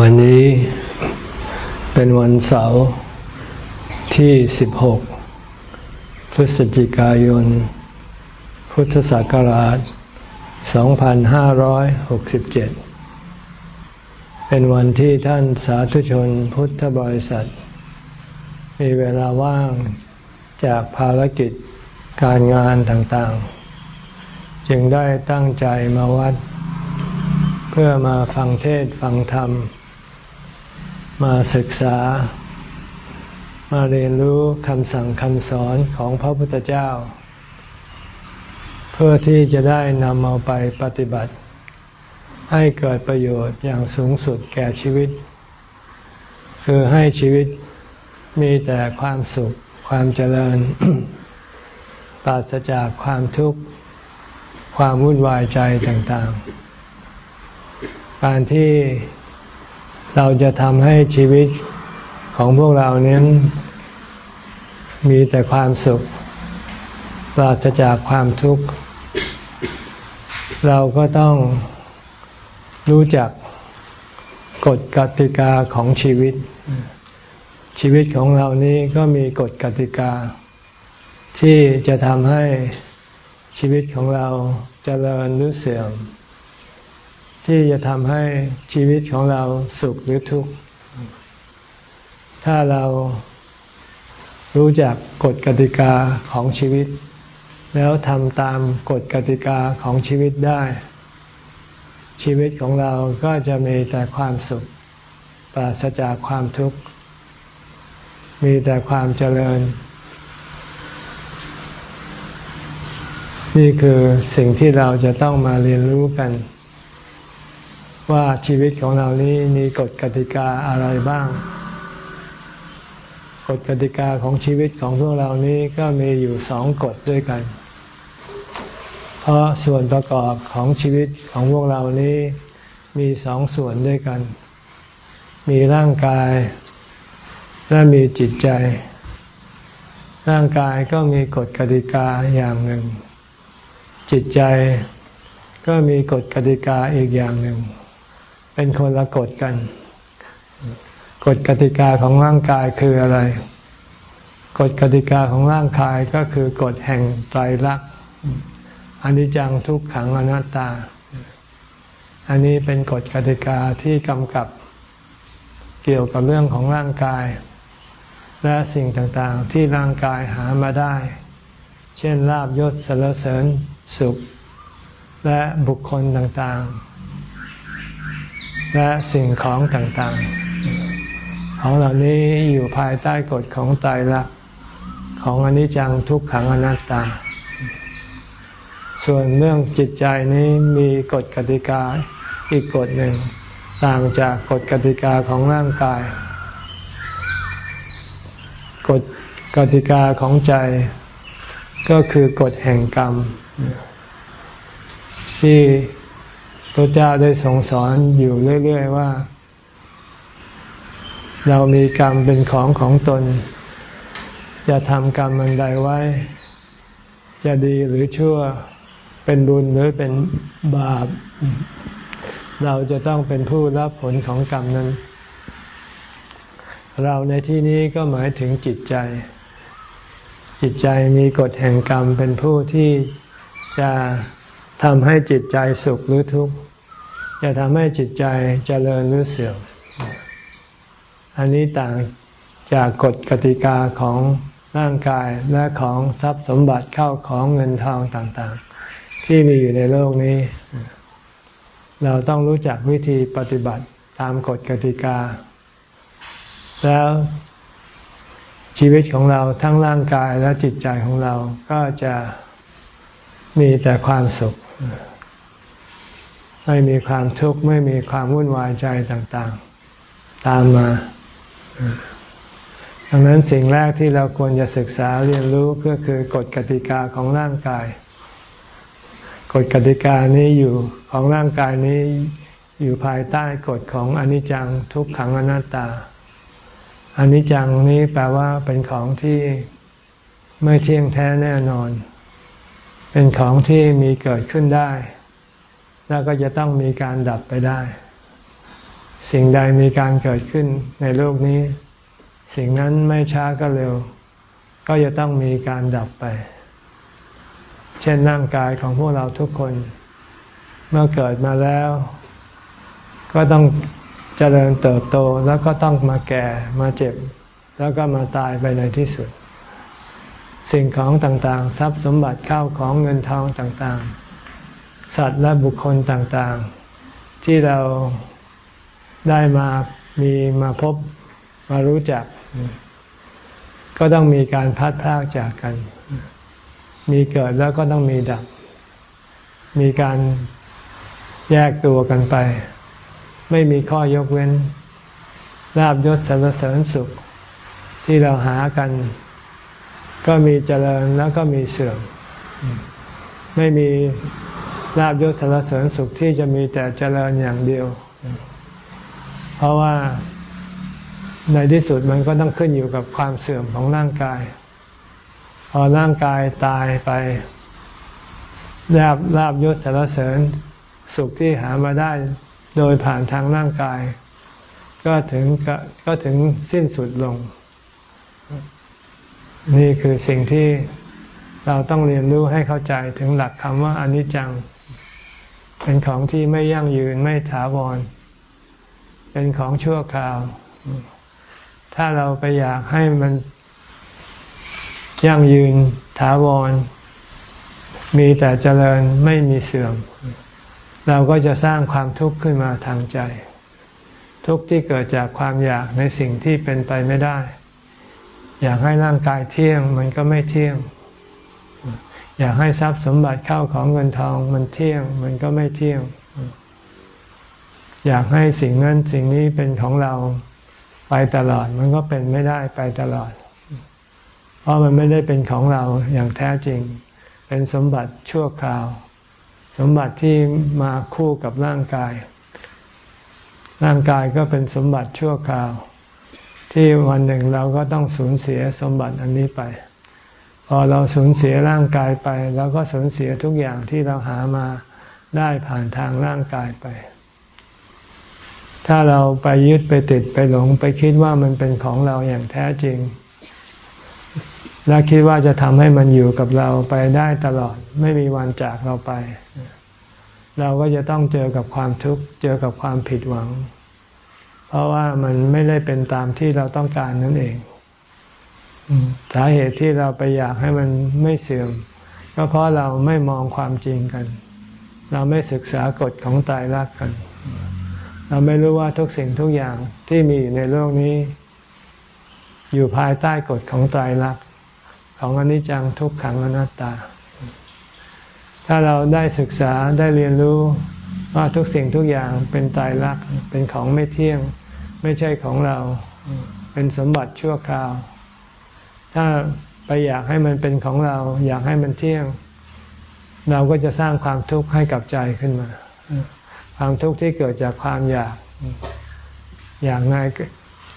วันนี้เป็นวันเสาร์ที่ 16 พฤศจิกายน พุทธศักราช 2567 เป็นวันที่ท่านสาธุชนพุทธบริษัท มีเวลาว่างจากภารกิจการงานต่างๆ จึงได้ตั้งใจมาวัด เพื่อมาฟังเทศฟังธรรม มาศึกษา มาเรียนรู้คำสั่งคำสอนของพระพุทธเจ้า เพื่อที่จะได้นำเอาไปปฏิบัติ ให้เกิดประโยชน์อย่างสูงสุดแก่ชีวิต คือให้ชีวิตมีแต่ความสุขความเจริญ ปราศจากความทุกข์ ความวุ่นวายใจต่างๆ การที่ เราจะทำให้ชีวิตของพวกเราเน้นมีแต่ความสุข ปราศจากความทุกข์ เราก็ต้องรู้จักกฎกติกาของชีวิต ชีวิตของเรานี้ก็มีกฎกติกา ที่จะทำให้ชีวิตของเราจเจริญหรือเสื่อม ที่จะทำให้ชีวิตของเราสุขหรือทุกข์ ถ้าเรารู้จักกฎกติกาของชีวิต แล้วทำตามกฎกติกาของชีวิตได้ ชีวิตของเราก็จะมีแต่ความสุข ปราศจากความทุกข์ มีแต่ความเจริญ นี่คือสิ่งที่เราจะต้องมาเรียนรู้กัน ว่าชีวิตของเรานี้มีกฎกติกาอะไรบ้าง กฎกติกาของชีวิตของพวกเรานี้ก็มีอยู่สองกฎด้วยกัน เพราะส่วนประกอบของชีวิตของพวกเรานี้มีสองส่วนด้วยกัน มีร่างกาย และมีจิตใจ ร่างกายก็มีกฎกติกาอย่างหนึ่ง จิตใจก็มีกฎกติกาอีกอย่างหนึ่ง เป็นคนละกฎกันกฎกติกาของร่างกายคืออะไรกฎกติกาของร่างกายก็คือกฎแห่งไตรลักษณ์อนิจจังทุกขังอนัตตา อันนี้เป็นกฎกติกาที่กำกับเกี่ยวกับเรื่องของร่างกาย และสิ่งต่างๆที่ร่างกายหามาได้ เช่นลาบยศสรรเสริญสุข และบุคคลต่างๆ และสิ่งของต่างๆ ของเหล่านี้อยู่ภายใต้กฎของตายละของอนิจจังทุกขังอนัตตา ส่วนเรื่องจิตใจนี้มีกฎกติกาอีกกฎหนึ่ง ต่างจากกฎกติกาของร่างกาย กฎกติกาของใจก็คือกฎแห่งกรรม ที่ พระเจ้าได้ทรงสอนอยู่เรื่อยๆว่า เรามีกรรมเป็นของของตน จะทำกรรมอันใดไว้ จะดีหรือชั่วเป็นบุญหรือเป็นบาป เราจะต้องเป็นผู้รับผลของกรรมนั้น เราในที่นี้ก็หมายถึงจิตใจ จิตใจมีกฎแห่งกรรมเป็นผู้ที่จะ ทำให้จิตใจสุขหรือทุกข์จะทำให้จิตใจเจริญหรือเสื่อม อันนี้ต่างจากกฎกติกาของร่างกายและของทรัพย์สมบัติเข้าของเงินทองต่างๆ ที่มีอยู่ในโลกนี้ เราต้องรู้จักวิธีปฏิบัติตามกฎกติกา แล้วชีวิตของเราทั้งร่างกายและจิตใจของเราก็จะมีแต่ความสุข ไม่มีความทุกข์ไม่มีความวุ่นวายใจต่างๆ ตามมา ดังนั้นสิ่งแรกที่เราควรจะศึกษาเรียนรู้ก็คือกฎกติกาของร่างกาย กฎกติกานี้อยู่ของร่างกายนี้อยู่ภายใต้กฎของอนิจจังทุกขังอนัตตาอนิจจังนี้แปลว่าเป็นของที่ไม่เที่ยงแท้แน่นอน เป็นของที่มีเกิดขึ้นได้ แล้วก็จะต้องมีการดับไปได้ สิ่งใดมีการเกิดขึ้นในโลกนี้ สิ่งนั้นไม่ช้าก็เร็ว ก็จะต้องมีการดับไป เช่นร่างกายของพวกเราทุกคน เมื่อเกิดมาแล้ว ก็ต้องเจริญเติบโตแล้วก็ต้องมาแก่มาเจ็บ แล้วก็มาตายไปในที่สุด สิ่งของต่างๆ ทรัพย์สมบัติเข้าของเงินทองต่างๆ สัตว์และบุคคลต่างๆ ที่เราได้มามีมาพบมารู้จัก ก็ต้องมีการพัดพากจากกัน มีเกิดแล้วก็ต้องมีดับ มีการแยกตัวกันไป ไม่มีข้อยกเว้นลาบยศสรรเสริญสุขที่เราหากัน ก็มีเจริญแล้วก็มีเสื่อม ไม่มีลาบยศสรรเสริญสุขที่จะมีแต่เจริญอย่างเดียว เพราะว่าในที่สุดมันก็ต้องขึ้นอยู่กับความเสื่อมของร่างกาย พอร่างกายตายไปลาบลาบยศสารเสริญสุขที่หามาได้โดยผ่านทางร่างกาย ก็ถึงก็ถึงสิ้นสุดลง นี่คือสิ่งที่เราต้องเรียนรู้ให้เข้าใจถึงหลักคำว่าอนิจจัง เป็นของที่ไม่ยั่งยืนไม่ถาวร เป็นของชั่วคราว ถ้าเราไปอยากให้มันยั่งยืนถาวร มีแต่เจริญไม่มีเสื่อม เราก็จะสร้างความทุกข์ขึ้นมาทางใจ ทุกข์ที่เกิดจากความอยากในสิ่งที่เป็นไปไม่ได้ อยากให้ร่างกายเที่ยง มันก็ไม่เที่ยง อยากให้ทรัพย์สมบัติเข้าของเงินทองมันเที่ยง มันก็ไม่เที่ยง อยากให้สิ่งนั้นสิ่งนี้เป็นของเราไปตลอด มันก็เป็นไม่ได้ไปตลอด เพราะมันไม่ได้เป็นของเราอย่างแท้จริง เป็นสมบัติชั่วคราว สมบัติที่มาคู่กับร่างกาย ร่างกายก็เป็นสมบัติชั่วคราว ที่วันหนึ่งเราก็ต้องสูญเสียสมบัติอันนี้ไป พอเราสูญเสียร่างกายไปเราก็สูญเสียทุกอย่างที่เราหามาได้ผ่านทางร่างกายไป ถ้าเราไปยึดไปติดไปหลงไปคิดว่ามันเป็นของเราอย่างแท้จริง และคิดว่าจะทำให้มันอยู่กับเราไปได้ตลอด ไม่มีวันจากเราไป เราก็จะต้องเจอกับความทุกข์เจอกับความผิดหวัง เพราะว่ามันไม่ได้เป็นตามที่เราต้องการนั่นเองสาเหตุที่เราไปอยากให้มันไม่เสื่อม ก็เพราะเราไม่มองความจริงกัน เราไม่ศึกษากฎของตายรักกัน เราไม่รู้ว่าทุกสิ่งทุกอย่างที่มีอยู่ในโลกนี้ อยู่ภายใต้กฎของไตรลักของอนิจจังทุกขังอนัตตา ถ้าเราได้ศึกษาได้เรียนรู้ว่าทุกสิ่งทุกอย่างเป็นไตรลักเป็นของไม่เที่ยง ไม่ใช่ของเรา เป็นสมบัติชั่วคราว ถ้าไปอยากให้มันเป็นของเรา อยากให้มันเที่ยง เราก็จะสร้างความทุกข์ให้กับใจขึ้นมา ความทุกข์ที่เกิดจากความอยาก อยากใน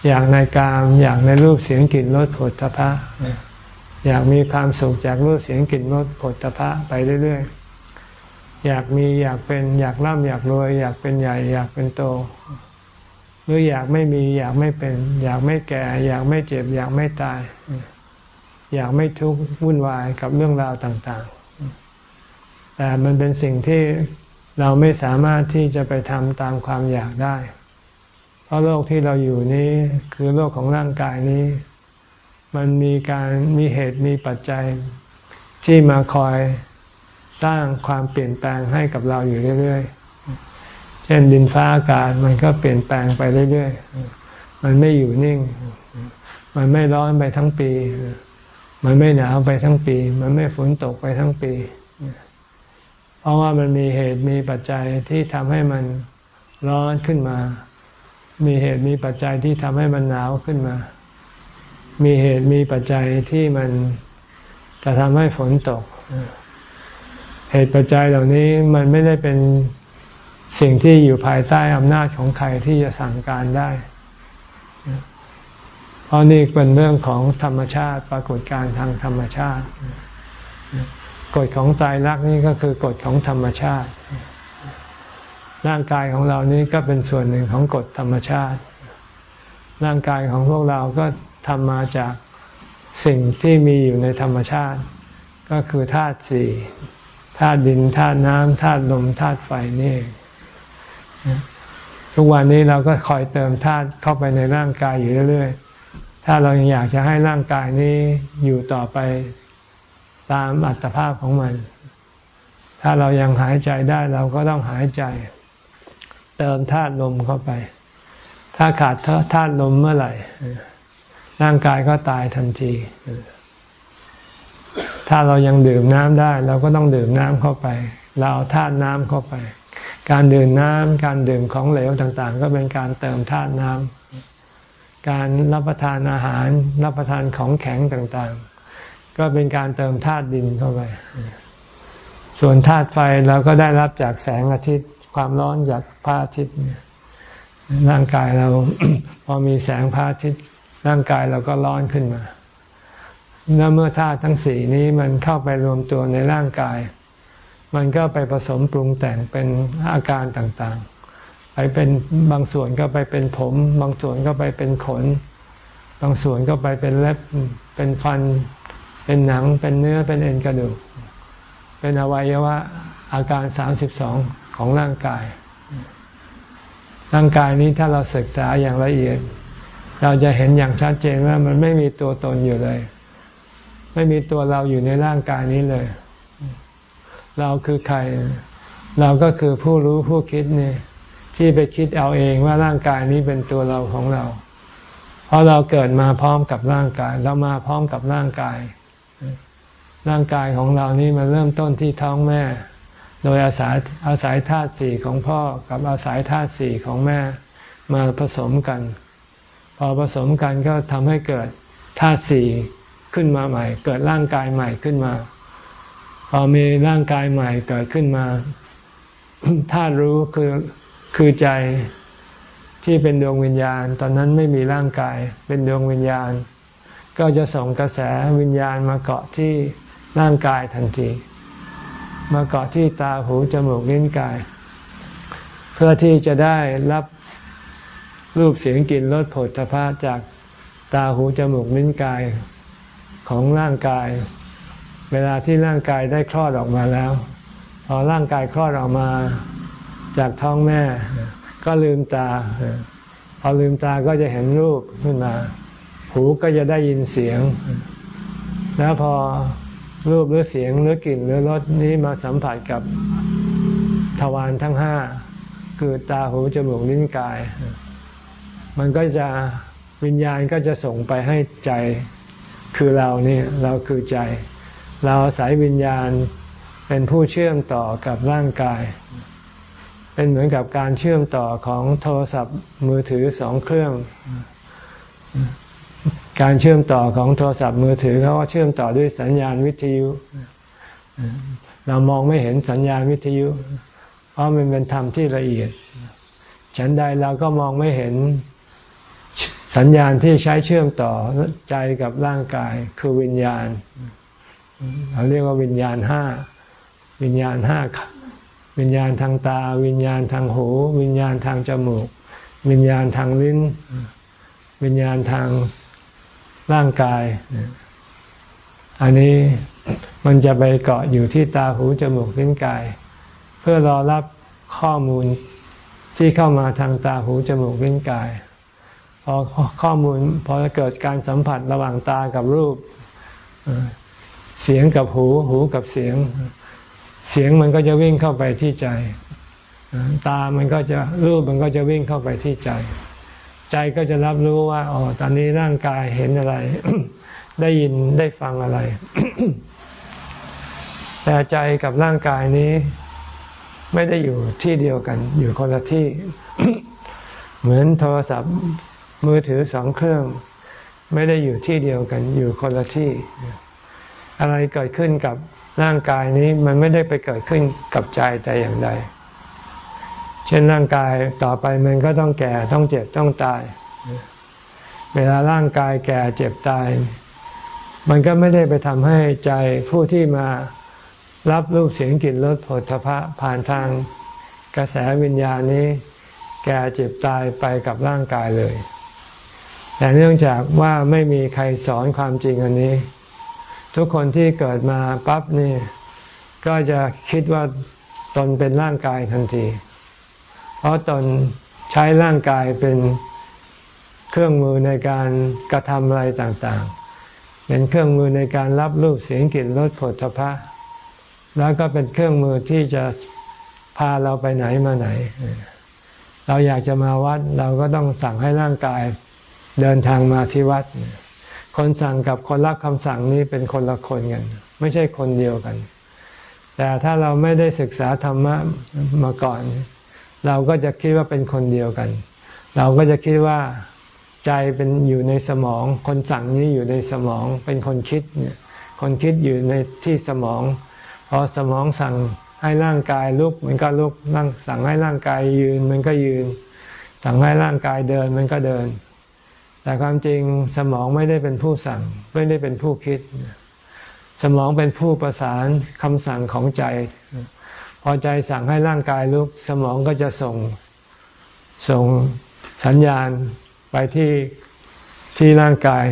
อยากในกาม อยากในรูปเสียงกลิ่นรสผลตภะอยากมีความสุขจากรูปเสียงกลิ่นรสผลตภะไปเรื่อยๆ อยากมีอยากเป็นอยากร่ำอยากรวย อยากเป็นใหญ่ อยากเป็นโต หรืออยากไม่มีอยากไม่เป็น อยากไม่แก่ อยากไม่เจ็บ อยากไม่ตาย อยากไม่ทุกข์วุ่นวายกับเรื่องราวต่างๆ แต่มันเป็นสิ่งที่เราไม่สามารถที่จะไปทำตามความอยากได้ เพราะโลกที่เราอยู่นี้คือโลกของร่างกายนี้ มันมีการมีเหตุมีปัจจัยที่มาคอยสร้างความเปลี่ยนแปลงให้กับเราอยู่เรื่อยๆ เช่นดินฟ้าอากาศมันก็เปลี่ยนแปลงไปเรื่อยๆ มันไม่อยู่นิ่ง มันไม่ร้อนไปทั้งปี มันไม่หนาวไปทั้งปี มันไม่ฝนตกไปทั้งปี เพราะว่ามันมีเหตุมีปัจจัยที่ทำให้มันร้อนขึ้นมา มีเหตุมีปัจจัยที่ทำให้มันหนาวขึ้นมา มีเหตุมีปัจจัยที่มันจะทำให้ฝนตก เหตุปัจจัยเหล่านี้มันไม่ได้เป็น สิ่งที่อยู่ภายใต้อำนาจของใครที่จะสั่งการได้ เพราะนี่เป็นเรื่องของธรรมชาติปรากฏการทางธรรมชาติ กฎของตายรักนี่ก็คือกฎของธรรมชาติ ร่างกายของเรานี้ก็เป็นส่วนหนึ่งของกฎธรรมชาติ ร่างกายของพวกเราก็ทำมาจากสิ่งที่มีอยู่ในธรรมชาติ ก็คือธาตุสี่ธาตุดินธาตุน้ำธาตุลมธาตุไฟนี่ ทุกวันนี้เราก็คอยเติมธาตุเข้าไปในร่างกายอยู่เรื่อยๆ ถ้าเรายังอยากจะให้ร่างกายนี้อยู่ต่อไปตามอัตภาพของมัน ถ้าเรายังหายใจได้เราก็ต้องหายใจ เติมธาตุลมเข้าไป ถ้าขาดธาตุลมเมื่อไหร่ ร่างกายก็ตายทันที ถ้าเรายังดื่มน้ำได้ เราก็ต้องดื่มน้ำเข้าไป เราเอาธาตุน้ำเข้าไป การดื่มน้ำการดื่มของเหลวต่างๆ ก็เป็นการเติมธาตุน้ำการรับประทานอาหาร รับประทานของแข็งต่างๆ ก็เป็นการเติมธาตุดินเข้าไป ส่วนธาตุไฟเราก็ได้รับจากแสงอาทิตย์ความร้อนจากพระอาทิตย์ร่างกายเราพอมีแสงพระอาทิตย์ร่างกายเราก็ร้อนขึ้นมาแล้วเมื่อธาตุทั้งสี่นี้มันเข้าไปรวมตัวในร่างกาย มันก็ไปผสมปรุงแต่งเป็นอาการต่างๆ ไปเป็นบางส่วนก็ไปเป็นผม บางส่วนก็ไปเป็นขน บางส่วนก็ไปเป็นเล็บ เป็นฟัน เป็นหนัง เป็นเนื้อ เป็นเอ็นกระดูก เป็นอวัยวะอาการสามสิบสองของร่างกาย ร่างกายนี้ถ้าเราศึกษาอย่างละเอียด เราจะเห็นอย่างชัดเจนว่ามันไม่มีตัวตนอยู่เลย ไม่มีตัวเราอยู่ในร่างกายนี้เลย เราคือใคร เราก็คือผู้รู้ผู้คิดนี่ที่ไปคิดเอาเองว่าร่างกายนี้เป็นตัวเราของเรา เพราะเราเกิดมาพร้อมกับร่างกาย เรามาพร้อมกับร่างกาย ร่างกายของเรานี้มันเริ่มต้นที่ท้องแม่ โดยอาศัยอาศัยธาตุสี่ของพ่อกับอาศัยธาตุสี่ของแม่มาผสมกัน พอผสมกันก็ทำให้เกิดธาตุสี่ขึ้นมาใหม่ เกิดร่างกายใหม่ขึ้นมา พอมีร่างกายใหม่เกิดขึ้นมาธาตุรู้คือคือใจที่เป็นดวงวิญญาณ ตอนนั้นไม่มีร่างกายเป็นดวงวิญญาณ ก็จะส่งกระแสวิญญาณมาเกาะที่ร่างกายทันที มาเกาะที่ตาหูจมูกลิ้นกาย เพื่อที่จะได้รับรูปเสียงกลิ่นรสผลทพะจากตาหูจมูกลิ้นกายของร่างกาย เวลาที่ร่างกายได้คลอดออกมาแล้ว พอร่างกายคลอดออกมาจากท้องแม่ ก็ลืมตา พอลืมตาก็จะเห็นรูปขึ้นมา หูก็จะได้ยินเสียง แล้วพอรูปหรือเสียงหรือกลิ่นหรือรสนี้มาสัมผัสกับทวารทั้งห้าคือตาหูจมูกลิ้นกาย มันก็จะวิญญาณก็จะส่งไปให้ใจคือเรานี่เราคือใจ เราอาศัยวิญญาณเป็นผู้เชื่อมต่อกับร่างกาย เป็นเหมือนกับการเชื่อมต่อของโทรศัพท์มือถือสองเครื่อง การเชื่อมต่อของโทรศัพท์มือถือเขาก็เชื่อมต่อด้วยสัญญาณวิทยุ เรามองไม่เห็นสัญญาณวิทยุ เพราะมันเป็นธรรมที่ละเอียด ฉันใดเราก็มองไม่เห็นสัญญาณที่ใช้เชื่อมต่อใจกับร่างกายคือวิญญาณ เราเรียกว่าวิญญาณห้าวิญญาณห้าวิญญาณทางตา วิญญาณทางหู วิญญาณทางจมูก วิญญาณทางลิ้น วิญญาณทางร่างกาย อันนี้มันจะไปเกาะอยู่ที่ตาหูจมูกลิ้นกาย เพื่อรอรับข้อมูลที่เข้ามาทางตาหูจมูกลิ้นกาย พอข้อมูลพอเกิดการสัมผัสระหว่างตากับรูป เสียงกับหู หูกับเสียง เสียงมันก็จะวิ่งเข้าไปที่ใจ ตามันก็จะรูปมันก็จะวิ่งเข้าไปที่ใจ ใจก็จะรับรู้ว่าอ๋อตอนนี้ร่างกายเห็นอะไร ได้ยินได้ฟังอะไร แต่ใจกับร่างกายนี้ ไม่ได้อยู่ที่เดียวกัน อยู่คนละที่ เหมือนโทรศัพท์มือถือสองเครื่อง ไม่ได้อยู่ที่เดียวกัน อยู่คนละที่ อะไรเกิดขึ้นกับร่างกายนี้มันไม่ได้ไปเกิดขึ้นกับใจแต่อย่างใด เช่นร่างกายต่อไปมันก็ต้องแก่ต้องเจ็บต้องตาย เวลาร่างกายแก่เจ็บตาย มันก็ไม่ได้ไปทำให้ใจผู้ที่มารับรูปเสียงกลิ่นรสผลทพะผ่านทางกระแสวิญญาณนี้ แก่เจ็บตายไปกับร่างกายเลย แต่เนื่องจากว่าไม่มีใครสอนความจริงอันนี้ ทุกคนที่เกิดมาปั๊บนี่ก็จะคิดว่าตนเป็นร่างกายทันที เพราะตนใช้ร่างกายเป็นเครื่องมือในการกระทำอะไรต่างๆ เป็นเครื่องมือในการรับรูปเสียงกลิ่นรสผลทพะ แล้วก็เป็นเครื่องมือที่จะพาเราไปไหนมาไหน เราอยากจะมาวัด เราก็ต้องสั่งให้ร่างกายเดินทางมาที่วัด คนสั่งกับคนรับคำสั่งนี้เป็นคนละคนกัน ไม่ใช่คนเดียวกัน แต่ถ้าเราไม่ได้ศึกษาธรรมะมาก่อน เราก็จะคิดว่าเป็นคนเดียวกัน เราก็จะคิดว่าใจเป็นอยู่ในสมอง คนสั่งนี้อยู่ในสมอง เป็นคนคิดเนี่ย คนคิดอยู่ในที่สมอง พอสมองสั่งให้ร่างกายลุกมันก็ลุกร่งสั่งให้ร่างกายยืนมันก็ยืน สั่งให้ร่างกายเดินมันก็เดิน แต่ความจริงสมองไม่ได้เป็นผู้สั่ง ไม่ได้เป็นผู้คิด สมองเป็นผู้ประสานคำสั่งของใจ พอใจสั่งให้ร่างกายลุก สมองก็จะส่งส่งสัญญาณไปที่ที่ร่างกาย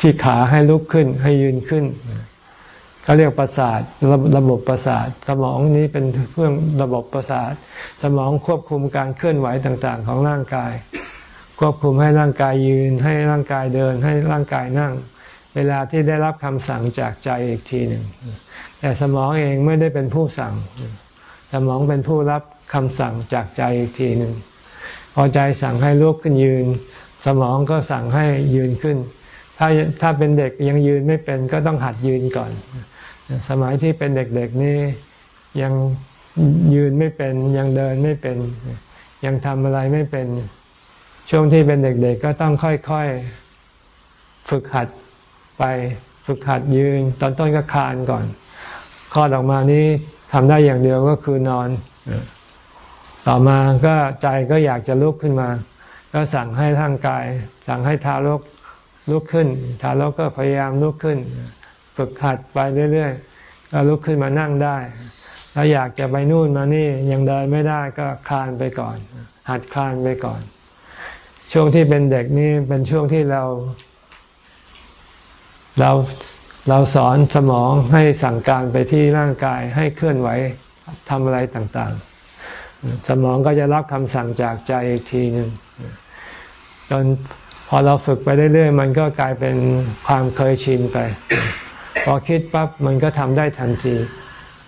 ที่ขาให้ลุกขึ้นให้ยืนขึ้นเขาเรียกประสาทระระบบประสาท สมองนี้เป็นเครื่องระบบประสาท สมองควบคุมการเคลื่อนไหวต่าง ๆ ของร่างกาย ควบคุมให้ร่างกายยืน ให้ร่างกายเดิน ให้ร่างกายนั่ง เวลาที่ได้รับคำสั่งจากใจอีกทีหนึ่ง แต่สมองเองไม่ได้เป็นผู้สั่ง สมองเป็นผู้รับคำสั่งจากใจอีกทีหนึ่ง พอใจสั่งให้ลุกขึ้นยืน สมองก็สั่งให้ยืนขึ้น ถ้าถ้าเป็นเด็กยังยืนไม่เป็นก็ต้องหัดยืนก่อน สมัยที่เป็นเด็กๆนี่ยังยืนไม่เป็น ยังเดินไม่เป็น ยังทำอะไรไม่เป็น ช่วงที่เป็นเด็กๆก็ต้องค่อยๆฝึกหัดไปฝึกหัดยืน ตอนต้นก็คลานก่อนคลอดออกมานี้ทำได้อย่างเดียวก็คือนอน ต่อมาก็ใจก็อยากจะลุกขึ้นมา ก็สั่งให้ร่างกาย สั่งให้ทารกลุกขึ้น ทารกก็พยายามลุกขึ้น ฝึกหัดไปเรื่อยๆก็ลุกขึ้นมานั่งได้แล้วอยากจะไปนู่นมานี่ยังเดินไม่ได้ก็คลานไปก่อน หัดคลานไปก่อน ช่วงที่เป็นเด็กนี่เป็นช่วงที่เรา เราเราสอนสมองให้สั่งการไปที่ร่างกายให้เคลื่อนไหวทำอะไรต่าง ๆ สมองก็จะรับคำสั่งจากใจอีกทีหนึ่งจนพอเราฝึกไปเรื่อยๆ มันก็กลายเป็นความเคยชินไป พอคิดปั๊บมันก็ทำได้ทันที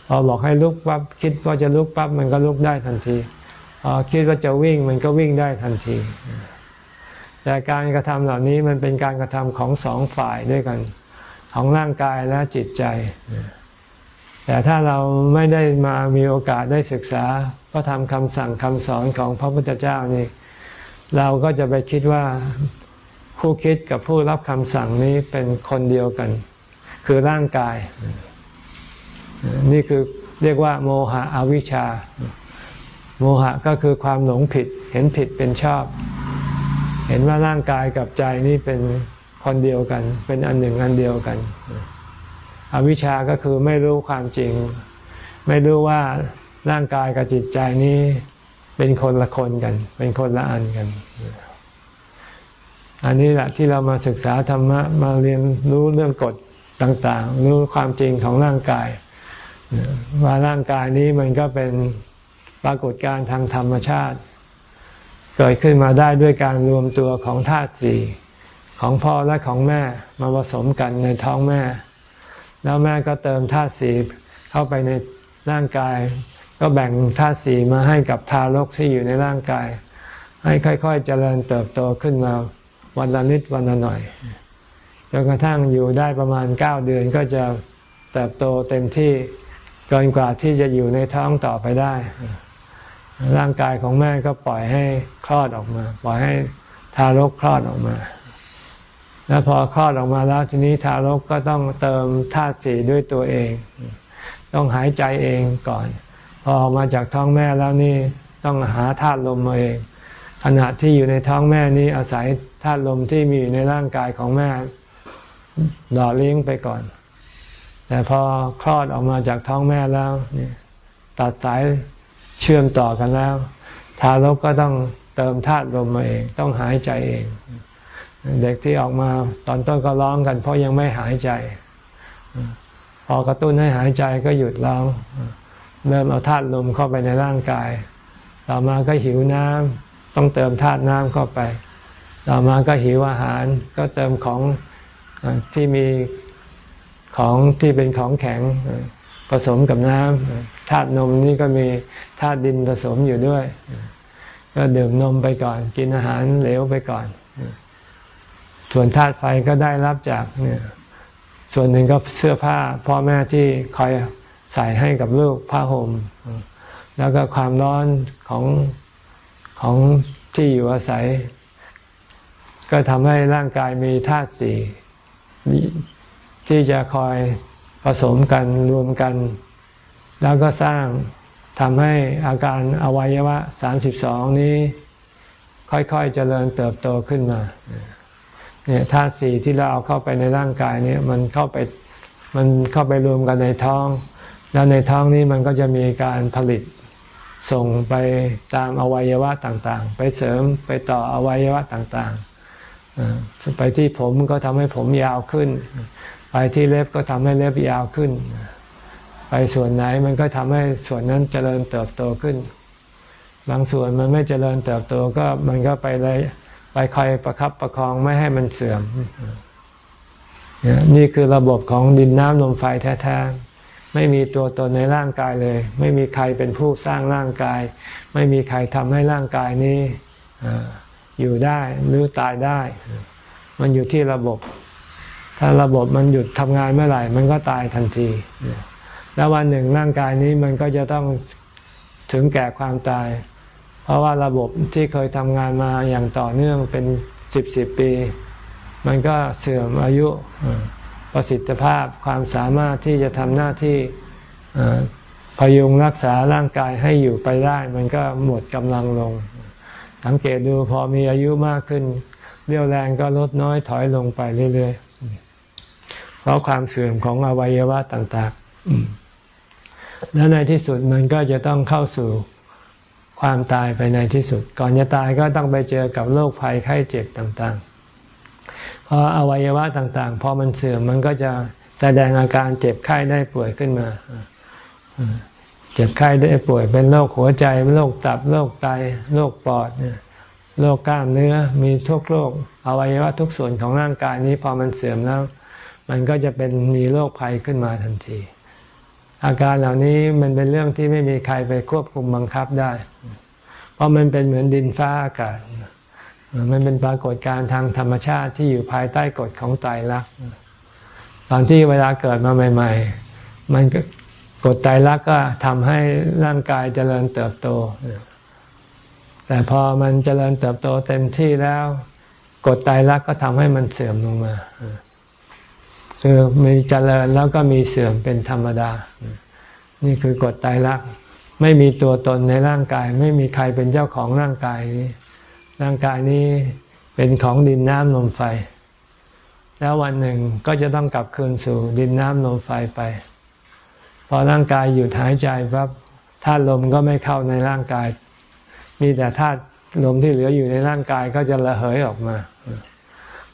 พอบอกให้ลุกปั๊บคิดว่าจะลุกปั๊บมันก็ลุกได้ทันทีพอคิดว่าจะวิ่งมันก็วิ่งได้ทันที แต่การกระทำเหล่านี้มันเป็นการกระทำของสองฝ่ายด้วยกัน ของร่างกายและจิตใจ แต่ถ้าเราไม่ได้มามีโอกาสได้ศึกษาพระธรรมคำสั่งคำสอนของพระพุทธเจ้านี่ เราก็จะไปคิดว่าผู้คิดกับผู้รับคำสั่งนี้เป็นคนเดียวกัน คือร่างกาย นี่คือเรียกว่า โมหะอวิชชา โมหะก็คือความหลงผิด เห็นผิดเป็นชอบ เห็นว่าร่างกายกับใจนี่เป็นคนเดียวกัน เป็นอันหนึ่งอันเดียวกัน อวิชชาก็คือไม่รู้ความจริง ไม่รู้ว่าร่างกายกับจิตใจนี้เป็นคนละคนกัน เป็นคนละอันกัน อันนี้แหละที่เรามาศึกษาธรรมะมาเรียนรู้เรื่องกฎต่างๆ รู้ความจริงของร่างกาย ว่าร่างกายนี้มันก็เป็นปรากฏการณ์ทางธรรมชาติ เกิดขึ้นมาได้ด้วยการรวมตัวของธาตุสี่ของพ่อและของแม่มาผสมกันในท้องแม่ แล้วแม่ก็เติมธาตุสีเข้าไปในร่างกาย ก็แบ่งธาตุสีมาให้กับทารกที่อยู่ในร่างกาย ให้ค่อยๆเจริญเติบโตขึ้นมาวันละนิดวันละหน่อยจนกระทั่งอยู่ได้ประมาณเก้าเดือนก็จะเติบโตเต็มที่เกินกว่าที่จะอยู่ในท้องต่อไปได้ ร่างกายของแม่ก็ปล่อยให้คลอดออกมา ปล่อยให้ทารกคลอดออกมา แล้วพอคลอดออกมาแล้วทีนี้ทารกก็ต้องเติมธาตุสีด้วยตัวเอง ต้องหายใจเองก่อน พอออกมาจากท้องแม่แล้วนี่ต้องหาธาตุลมมาเอง ขณะที่อยู่ในท้องแม่นี้อาศัยธาตุลมที่มีอยู่ในร่างกายของแม่หล่อเลี้ยงไปก่อน แต่พอคลอดออกมาจากท้องแม่แล้วตัดสาย เชื่อมต่อกันแล้ว ทารกก็ต้องเติมธาตุลมมาเอง ต้องหายใจเอง เด็กที่ออกมาตอนต้นก็ร้องกัน เพราะยังไม่หายใจ พอกระตุ้นให้หายใจก็หยุดร้องเริ่มเอาธาตุลมเข้าไปในร่างกาย ต่อมาก็หิวน้ำต้องเติมธาตุน้ำเข้าไป ต่อมาก็หิวอาหาร ก็เติมของที่มีของที่เป็นของแข็ง ผสมกับน้ำธาตุนมนี่ก็มีธาตุดินผสมอยู่ด้วย ก็ดื่มนมไปก่อน กินอาหารเหลวไปก่อน ส่วนธาตุไฟก็ได้รับจากเนี่ยส่วนหนึ่งก็เสื้อผ้าพ่อแม่ที่คอยใส่ให้กับลูกผ้าห่มแล้วก็ความร้อนของของที่อยู่อาศัย ก็ทำให้ร่างกายมีธาตุสี่ที่จะคอย ผสมกันรวมกัน แล้วก็สร้างทำให้อาการอวัยวะสามสิบสองนี้ ค่อยๆเจริญเติบโตขึ้นมาเนี่ยธาตุสี่ที่เราเอาเข้าไปในร่างกายเนี่ยมันเข้าไปมันเข้าไปรวมกันในท้อง แล้วในท้องนี้มันก็จะมีการผลิตส่งไปตามอวัยวะต่างๆ ไปเสริมไปต่ออวัยวะต่างๆไปที่ผมก็ทำให้ผมยาวขึ้น ไปที่เล็บก็ทำให้เล็บยาวขึ้น ไปส่วนไหนมันก็ทำให้ส่วนนั้นเจริญเติบโตขึ้น บางส่วนมันไม่เจริญเติบโตก็มันก็ไปเลยไปคอยประครับประคองไม่ให้มันเสื่อม นี่คือระบบของดินน้ำลมไฟแท้ๆ ไม่มีตัวตนในร่างกายเลย ไม่มีใครเป็นผู้สร้างร่างกาย ไม่มีใครทำให้ร่างกายนี้อยู่ได้หรือตายได้ มันอยู่ที่ระบบ ถ้าระบบมันหยุดทำงานเมื่อไหร่ มันก็ตายทันที แล้ววันหนึ่งร่างกายนี้มันก็จะต้องถึงแก่ความตาย เพราะว่าระบบที่เคยทำงานมาอย่างต่อเนื่องเป็นสิบสิบปี มันก็เสื่อมอายุประสิทธิภาพความสามารถที่จะทำหน้าที่พยุงรักษาร่างกายให้อยู่ไปได้ มันก็หมดกำลังลง สังเกตดูพอมีอายุมากขึ้น เรี่ยวแรงก็ลดน้อยถอยลงไปเรื่อยๆ เพราะความเสื่อมของอวัยวะต่างๆ และในที่สุดมันก็จะต้องเข้าสู่ความตายไปในที่สุด ก่อนจะตายก็ต้องไปเจอกับโรคภัยไข้เจ็บต่างๆ เพราะอวัยวะต่างๆ พอมันเสื่อมมันก็จะแสดงอาการเจ็บไข้ได้ป่วยขึ้นมา เจ็บไข้ได้ป่วย เป็นโรคหัวใจ โรคตับ โรคไต โรคปอด โรคกล้ามเนื้อ มีทุกโรค อวัยวะทุกส่วนของร่างกายนี้พอมันเสื่อมแล้ว มันก็จะเป็นมีโรคภัยขึ้นมาทันที อาการเหล่านี้มันเป็นเรื่องที่ไม่มีใครไปควบคุมบังคับได้ เพราะมันเป็นเหมือนดินฟ้าอากาศ มันเป็นปรากฏการณ์ทางธรรมชาติที่อยู่ภายใต้กฎของไตรลักษณ์ตอนที่เวลาเกิดมาใหม่ ๆ มันกฎไตรลักษณ์ก็ทำให้ร่างกายเจริญเติบโต แต่พอมันเจริญเติบโตเต็มที่แล้ว กฎไตรลักษณ์ก็ทำให้มันเสื่อมลงมา คือมีเจริญแล้วก็มีเสื่อมเป็นธรรมดา นี่คือกฎตายรักไม่มีตัวตนในร่างกาย ไม่มีใครเป็นเจ้าของร่างกายนี้ ร่างกายนี้เป็นของดินน้ำลมไฟ แล้ววันหนึ่งก็จะต้องกลับคืนสู่ดินน้ำลมไฟไป พอร่างกายหยุดหายใจปั๊บธาตุลมก็ไม่เข้าในร่างกาย มีแต่ธาตุลมที่เหลืออยู่ในร่างกายก็จะระเหยออกมา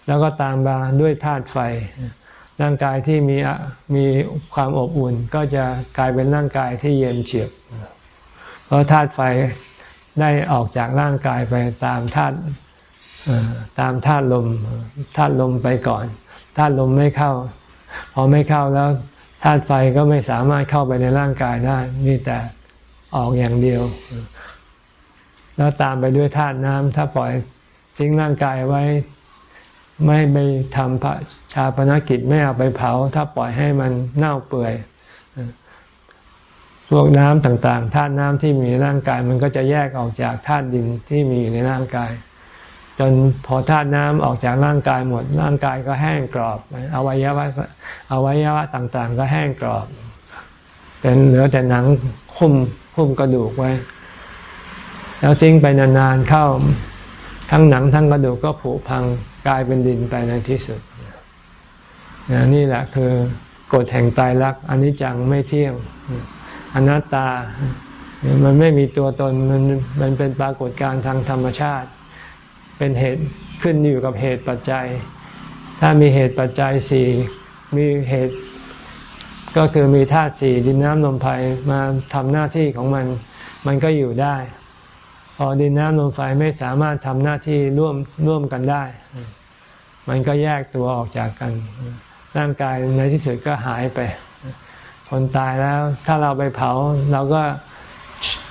แล้วก็ตามมาด้วยธาตุไฟ ร่างกายที่มีมีความอบอุ่น ก็จะกลายเป็นร่างกายที่เย็นเฉียบ เพราะธาตุไฟได้ออกจากร่างกายไปตามธาตุตามธาตุลมธาตุลมไปก่อนธาตุลมไม่เข้า พอไม่เข้าแล้วธาตุไฟก็ไม่สามารถเข้าไปในร่างกายได้มีแต่ออกอย่างเดียว แล้วตามไปด้วยธาตุน้ำถ้าปล่อยทิ้งร่างกายไว้ ไม่ไปทำพระาปนกิจไม่เอาไปเผา ถ้าปล่อยให้มันเน่าเปื่อยพวกน้ำต่างๆธาตุน้ำที่มีร่างกาย มันก็จะแยกออกจากธาตุดินที่มีอยู่ในร่างกาย จนพอธาตุน้ำออกจากร่างกายหมด ร่างกายก็แห้งกรอบอวัยวะอวัยวะต่างๆ ก็แห้งกรอบ เป็นเหลือแต่หนังหุ้มหุ้มกระดูกไว้ แล้วทิ้งไปนานๆเข้าทั้งหนังทั้งกระดูกก็ผุพังกลายเป็นดินไปในที่สุด นี่แหละคือกฎแห่งตายรักอันนี้จังไม่เที่ยงอนัตตา มันไม่มีตัวตนมันมันเป็นปรากฏการณ์ทางธรรมชาติ เป็นเหตุขึ้นอยู่กับเหตุปัจจัย ถ้ามีเหตุปัจจัยสี่มีเหตุ ก็คือมีธาตุสี่ดินน้ำลมไฟมาทำหน้าที่ของมัน มันก็อยู่ได้ พอดินน้ำลมไฟไม่สามารถทำหน้าที่ร่วมร่วมกันได้ มันก็แยกตัวออกจากกัน ร่างกายในที่สุดก็หายไป คนตายแล้ว ถ้าเราไปเผา เราก็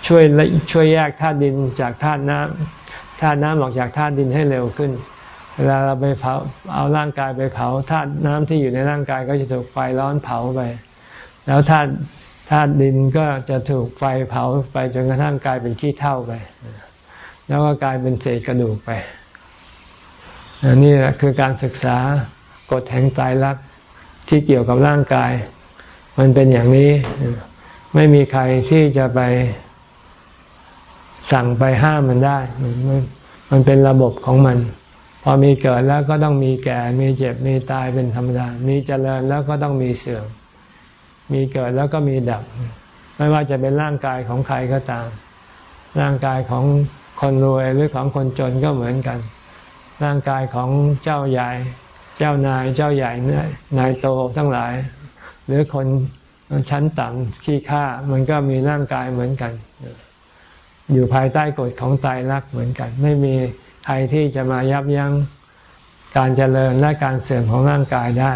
ช่วยช่วยแยกธาตุดินจากธาตุน้ำธาตุน้ำออกจากธาตุดินให้เร็วขึ้น เวลาเราไปเผาเอาร่างกายไปเผาธาตุน้ำที่อยู่ในร่างกายก็จะถูกไฟร้อนเผาไป แล้วธาตุธาตุดินก็จะถูกไฟเผาไปจนกระทั่งกลายเป็นขี้เถ้าไป แล้วก็กลายเป็นเศษกระดูกไปอันนี้แหละคือการศึกษากฎแห่งตายรัก ที่เกี่ยวกับร่างกาย มันเป็นอย่างนี้ ไม่มีใครที่จะไปสั่งไปห้ามมันได้ มันเป็นระบบของมัน พอมีเกิดแล้วก็ต้องมีแก่ มีเจ็บ มีตายเป็นธรรมดา มีเจริญแล้วก็ต้องมีเสื่อม มีเกิดแล้วก็มีดับ ไม่ว่าจะเป็นร่างกายของใครก็ตาม ร่างกายของคนรวยหรือของคนจนก็เหมือนกัน ร่างกายของเจ้าใหญ่ เจ้านายเจ้าใหญ่นายโตทั้งหลาย หรือคนชั้นต่ำขี้ข้ามันก็มีร่างกายเหมือนกัน อยู่ภายใต้กฎของตายรักเหมือนกัน ไม่มีใครที่จะมายับยั้งการเจริญและการเสื่อมของร่างกายได้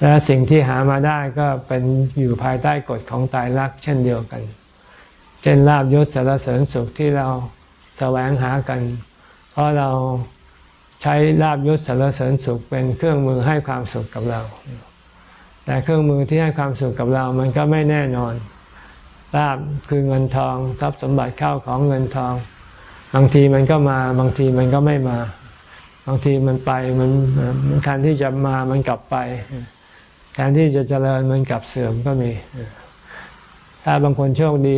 และสิ่งที่หามาได้ก็เป็นอยู่ภายใต้กฎของตายรักเช่นเดียวกัน เช่นลาบยศสารเสริญสุขที่เราแสวงหากัน เพราะเรา ใช้ลาบยศสารเสริญสุขเป็นเครื่องมือให้ความสุขกับเรา แต่เครื่องมือที่ให้ความสุขกับเรามันก็ไม่แน่นอนลาบคือเงินทอง ทรัพย์สมบัติเข้าของเงินทอง บางทีมันก็มา บางทีมันก็ไม่มา บางทีมันไปมันมันแทนที่จะมามันกลับไปแทนที่จะเจริญมันกลับเสื่อมก็มี ถ้าบางคนโชคดี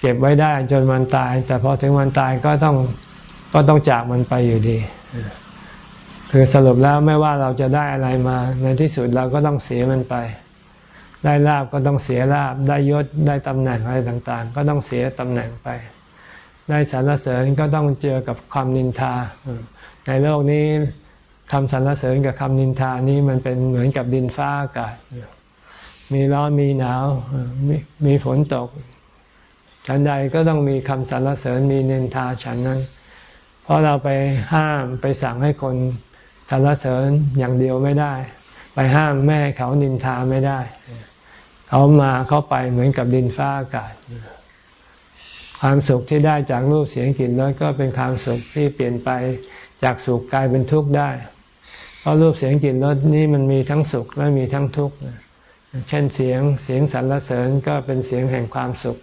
เก็บไว้ได้จนมันตาย แต่พอถึงวันตายก็ต้อง ก็ต้องจากมันไปอยู่ดี คือสรุปแล้วไม่ว่าเราจะได้อะไรมา ในที่สุดเราก็ต้องเสียมันไป ได้ลาบก็ต้องเสียลาบ ได้ยศได้ตำแหน่งอะไรต่างๆ ก็ต้องเสียตำแหน่งไป ได้สรรเสริญก็ต้องเจอกับความนินทา ในโลกนี้คำสรรเสริญกับคำนินทานี้มันเป็นเหมือนกับดินฟ้าอากาศ มีร้อนมีหนาวมมีฝนตกฉันใดก็ต้องมีคำสรรเสริญมีนินทาฉันนั้น ราะเราไปห้ามไปสั่งให้คนสรรเสริญอย่างเดียวไม่ได้ ไปห้ามแม่เขานินทาไม่ได้ เขามาเขาไปเหมือนกับดินฟ้าอากาศ ความสุขที่ได้จากรูปเสียงกลิ่นรสก็เป็นความสุขที่เปลี่ยนไปจากสุขกลายเป็นทุกข์ได้ เพราะรูปเสียงกลิ่นรสนี้มันมีทั้งสุขและมีทั้งทุกข์เช่นเสียงเสียงสรรเสริญก็เป็นเสียงแห่งความสุข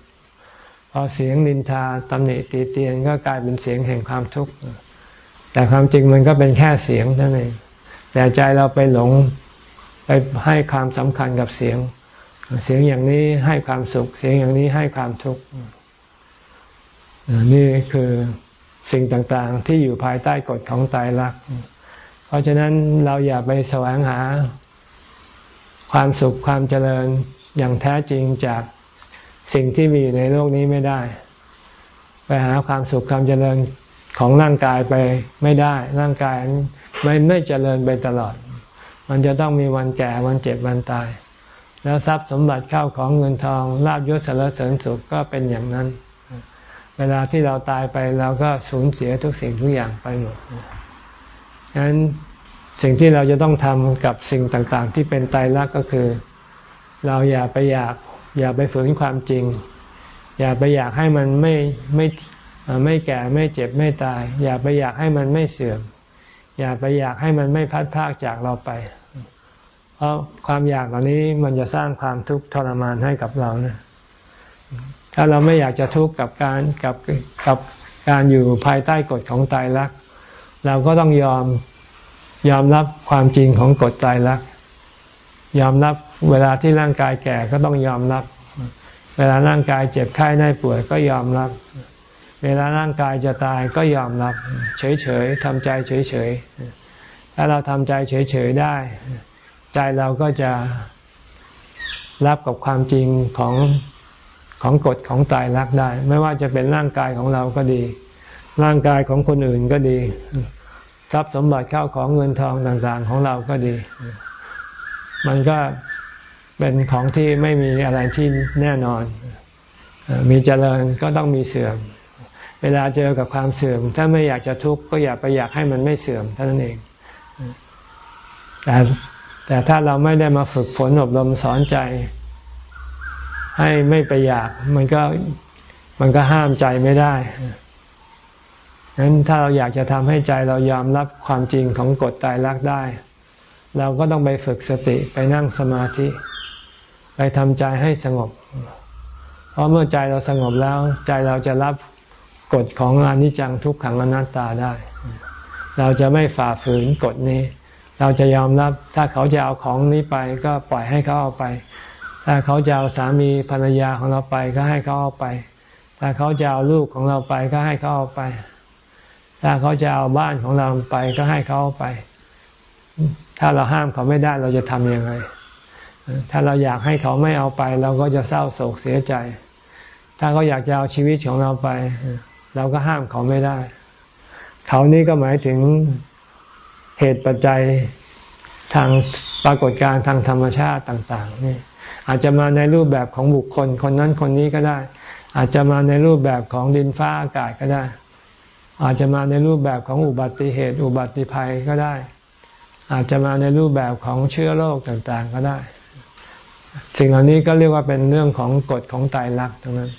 พอเสียงนินทาตำหนิตีเตียนก็กลายเป็นเสียงแห่งความทุกข์แต่ความจริงมันก็เป็นแค่เสียงเท่านั้นเองแต่ใจเราไปหลงไปให้ความสำคัญกับเสียง เสียงอย่างนี้ให้ความสุข เสียงอย่างนี้ให้ความทุกข์นี่คือสิ่งต่างๆ ที่อยู่ภายใต้กฎของตายรัก เพราะฉะนั้นเราอย่าไปแสวงหา ความสุขความเจริญอย่างแท้จริงจาก สิ่งที่มีอยู่ในโลกนี้ไม่ได้ ไปหาความสุขความเจริญของร่างกายไปไม่ได้ ร่างกายไม่ไม่เจริญไปตลอด มันจะต้องมีวันแก่วันเจ็บวันตาย แล้วทรัพย์สมบัติเข้าของเงินทองลาบยศสารเสริญสุขก็เป็นอย่างนั้น เวลาที่เราตายไปเราก็สูญเสียทุกสิ่งทุกอย่างไปหมดฉะนั้นสิ่งที่เราจะต้องทำกับสิ่งต่างๆ ที่เป็นตายรักก็คือ เราอย่าไปอยาก อย่าไปฝืนความจริง อย่าไปอยากให้มันไม่ไม่ไม่แก่ไม่เจ็บไม่ตาย อย่าไปอยากให้มันไม่เสื่อม อย่าไปอยากให้มันไม่พัดพากจากเราไป เพราะความอยากเหล่านี้มันจะสร้างความทุกข์ทรมานให้กับเรานะถ้าเราไม่อยากจะทุกข์กับการกับกับการอยู่ภายใต้กฎของตายรัก เราก็ต้องยอมยอมรับความจริงของกฎตายรัก ยอมรับเวลาที่ร่างกายแก่ก็ต้องยอมรับ เวลาร่างกายเจ็บไข้ได้ป่วยก็ยอมรับ เวลาร่างกายจะตายก็ยอมรับ เฉยๆทำใจเฉยๆถ้าเราทำใจเฉยๆได้ ใจเราก็จะรับกับความจริงของของกฎของตายรักได้ ไม่ว่าจะเป็นร่างกายของเราก็ดี ร่างกายของคนอื่นก็ดี ทรัพย์สมบัติเข้าของเงินทองต่างๆ ของเราก็ดี มันก็เป็นของที่ไม่มีอะไรที่แน่นอน มีเจริญก็ต้องมีเสื่อม เวลาเจอกับความเสื่อม ถ้าไม่อยากจะทุกข์ก็อย่าไปอยากให้มันไม่เสื่อมเท่านั้นเอง แต่แต่ถ้าเราไม่ได้มาฝึกฝนอบรมสอนใจ ให้ไม่ไปอยาก มันก็มันก็ห้ามใจไม่ได้งั้นถ้าเราอยากจะทำให้ใจเรายอมรับความจริงของกฎตายรักได้ เราก็ต้องไปฝึกสติไปนั่งสมาธิ ไปทำใจให้สงบ เพราะเมื่อใจเราสงบแล้ว ใจเราจะรับกฎของอนิจจังทุกขังอนัตตาได้ เราจะไม่ฝ่าฝืนกฎนี้ เราจะยอมรับถ้าเขาจะเอาของนี้ไปก็ปล่อยให้เขาเอาไป ถ้าเขาจะเอาสามีภรรยาของเราไปก็ให้เขาเอาไป ถ้าเขาจะเอาลูกของเราไปก็ให้เขาเอาไป ถ้าเขาจะเอาบ้านของเราไปก็ให้เขาเอาไป ถ้าเราห้ามเขาไม่ได้เราจะทำยังไง ถ้าเราอยากให้เขาไม่เอาไป เราก็จะเศร้าโศกเสียใจ ถ้าเขาอยากจะเอาชีวิตของเราไป เราก็ห้ามเขาไม่ได้ เขานี้ก็หมายถึงเหตุปัจจัยทางปรากฏการณ์ทางธรรมชาติต่างๆนี่อาจจะมาในรูปแบบของบุคคลคนนั้นคนนี้ก็ได้ อาจจะมาในรูปแบบของดินฟ้าอากาศก็ได้ อาจจะมาในรูปแบบของอุบัติเหตุ อุบัติภัยก็ได้ อาจจะมาในรูปแบบของเชื้อโรคต่างๆก็ได้ สิ่งเหล่านี้ก็เรียกว่าเป็นเรื่องของกฎของตายรักทั้งนั้น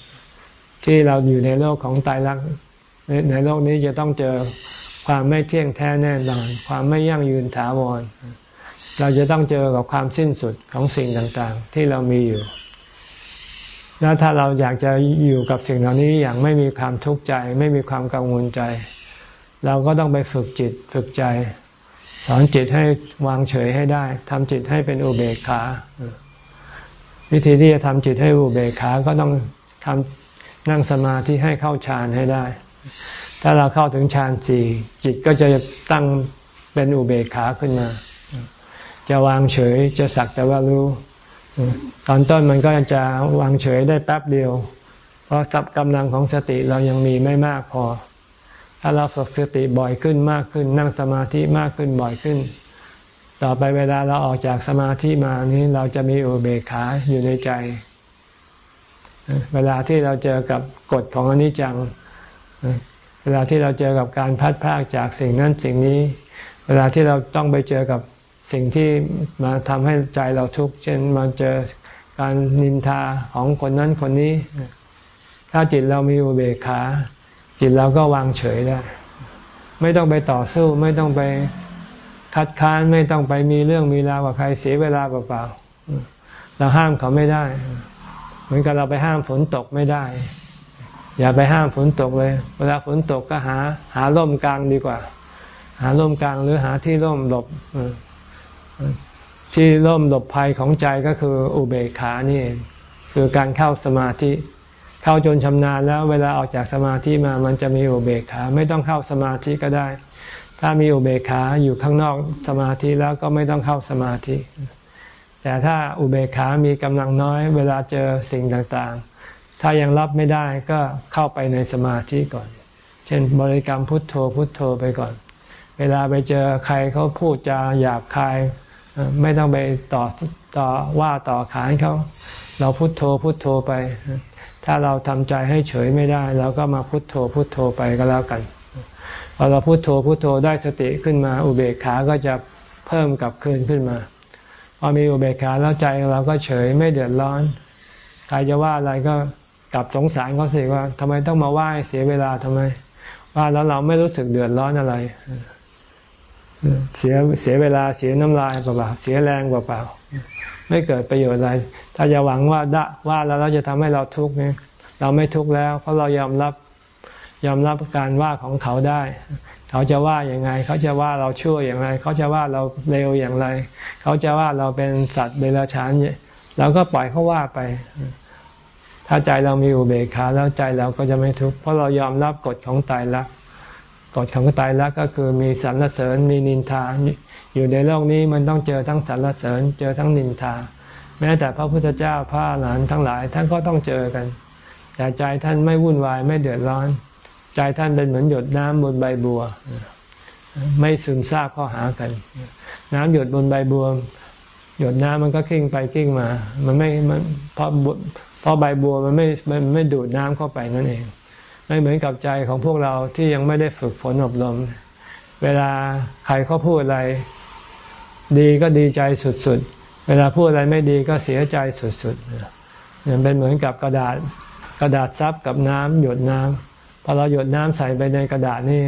ที่เราอยู่ในโลกของตายรักในโลกนี้จะต้องเจอความไม่เที่ยงแท้แน่นอน ความไม่ยั่งยืนถาวร เราจะต้องเจอกับความสิ้นสุดของสิ่งต่างๆ ที่เรามีอยู่ แล้วถ้าเราอยากจะอยู่กับสิ่งเหล่านี้อย่างไม่มีความทุกข์ใจ ไม่มีความกังวลใจ เราก็ต้องไปฝึกจิตฝึกใจ สอนจิตให้วางเฉยให้ได้ทำจิตให้เป็นอุเบกขาวิธีที่จะทำจิตให้อุเบกขาก็ต้องทำนั่งสมาธิให้เข้าฌานให้ได้ ถ้าเราเข้าถึงฌานสี่จิตก็จะตั้งเป็นอุเบกขาขึ้นมา จะวางเฉยจะสักแต่ว่ารู้ ตอนต้นมันก็จะวางเฉยได้แป๊บเดียว เพราะกำลังของสติเรายังมีไม่มากพอ ถ้าเราฝึกสติบ่อยขึ้นมากขึ้น นั่งสมาธิมากขึ้นบ่อยขึ้น ต่อไปเวลาเราออกจากสมาธิมานี้เราจะมีอุเบกขาอยู่ในใจ เวลาที่เราเจอกับกฎของอนิจจัง เวลาที่เราเจอกับการพัดพากจากสิ่งนั้นสิ่งนี้ เวลาที่เราต้องไปเจอกับสิ่งที่มาทำให้ใจเราทุกข์เช่นมาเจอการนินทาของคนนั้นคนนี้ ถ้าจิตเรามีอุเบกขา จิตเราก็วางเฉยได้ ไม่ต้องไปต่อสู้ ไม่ต้องไปคัดค้านไม่ต้องไปมีเรื่องมีราวกับใครเสียเวลาเปล่าๆเราห้ามเขาไม่ได้ เหมือนกับเราไปห้ามฝนตกไม่ได้ อย่าไปห้ามฝนตกเลย เวลาฝนตกก็หา หาร่มกลางดีกว่า หาร่มกลางหรือหาที่ร่มหลบที่ร่มหลบภัยของใจก็คืออุเบกขานี่คือการเข้าสมาธิ เข้าจนชำนาญแล้วเวลาออกจากสมาธิมามันจะมีอุเบกขาไม่ต้องเข้าสมาธิก็ได้ ถ้ามีอุเบกขาอยู่ข้างนอกสมาธิแล้วก็ไม่ต้องเข้าสมาธิ แต่ถ้าอุเบกขามีกำลังน้อย เวลาเจอสิ่งต่างๆ ถ้ายังรับไม่ได้ก็เข้าไปในสมาธิก่อน เช่นบริกรรมพุทโธพุทโธไปก่อน เวลาไปเจอใครเขาพูดจาหยาบคายไม่ต้องไปต่อต่อว่าต่อขานเขา เราพุโทโธพุโทโธไป ถ้าเราทำใจให้เฉยไม่ได้เราก็มาพุโทโธพุโทโธไปก็แล้วกันพอเราพุโทโธพุโทโธได้สติขึ้นมา อุเบกขาก็จะเพิ่มกับคืนขึ้นมาพอมีอุเบกขาแล้วใจเราก็เฉยไม่เดือดร้อนใครจะว่าอะไรก็กลับสงสารเขาสิว่าทำไมต้องมาไหว่าเสียเวลาทำไม ว่าแล้วเราไม่รู้สึกเดือดร้อนอะไร เสียเสียเวลาเสียน้ำลายเปล่าเสียแรงเปล่า ไม่เกิดประโยชน์อะไร ถ้าจะหวังว่าดะว่าแล้วเราจะทำให้เราทุกข์เนี่ยเราไม่ทุกข์แล้ว เพราะเรายอมรับยอมรับการว่าของเขาได้ เขาจะว่าอย่างไง เขาจะว่าเราชั่วอย่างไร เขาจะว่าเราเลวอย่างไร เขาจะว่าเราเป็นสัตว์เดรัจฉานเราก็ปล่อยเขาว่าไป ถ้าใจเรามีอุเบกขาแล้วใจเราก็จะไม่ทุกข์เพราะเรายอมรับกฎของตายรักกฎของตายล้วก็คือมีสรรเสริญมีนินทา อยู่ในโลกนี้มันต้องเจอทั้งสรรเสริญ เจอทั้งนินทา แม้แต่พระพุทธเจ้าพระหลานทั้งหลาย ท่านก็ต้องเจอกัน แต่ใจท่านไม่วุ่นวายไม่เดือดร้อน ใจท่านเป็นเหมือนหยดน้ำบนใบบัว ไม่ซึมซาบเข้าหากัน น้ำหยดบนใบบัว หยดน้ำมันก็กิ้งไปกิ้งมา มันไม่มันเพราะเพราะใบบัวมันไม่มันไม่ดูดน้ำเข้าไปนั่นเองไม่เหมือนกับใจของพวกเราที่ยังไม่ได้ฝึกฝนอบรม เวลาใครเขาพูดอะไร ดีก็ดีใจสุดๆ เวลาพูดอะไรไม่ดีก็เสียใจสุดๆเนี่ยเป็นเหมือนกับกระดาษกระดาษซับกับน้ำหยดน้ำพอเราหยดน้ำใส่ไปในกระดาษนี่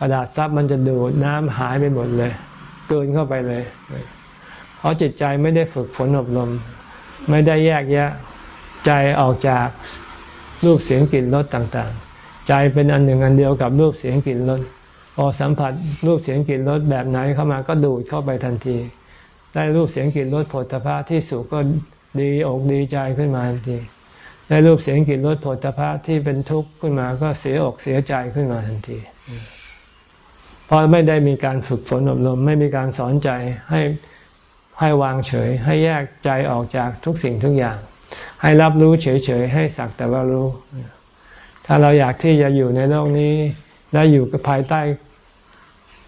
กระดาษซับมันจะดูดน้ำหายไปหมดเลยเกินเข้าไปเลย เพราะจิตใจไม่ได้ฝึกฝนอบรม ไม่ได้แยกแยะใจออกจากรูปเสียงกลิ่นรสต่างๆ ใจเป็นอันหนึ่งอันเดียวกับรูปเสียงกลิ่นรส พอสัมผัสรูปเสียงกลิ่นรสแบบไหนเข้ามาก็ดูดเข้าไปทันที ได้รูปเสียงกลิ่นรสผลตภะที่สุขก็ดีอกดีใจขึ้นมาทันทีได้รูปเสียงกลิ่นรสผลตภะที่เป็นทุกข์ขึ้นมาก็เสียอกเสียใจขึ้นมาทันทีเพราะไม่ได้มีการฝึกฝนอบรม ไม่มีการสอนใจให้ให้วางเฉย ให้แยกใจออกจากทุกสิ่งทุกอย่าง ให้รับรู้เฉยๆให้สักแต่ว่ารู้ ถ้าเราอยากที่จะอยู่ในโลกนี้ และอยู่กับภายใต้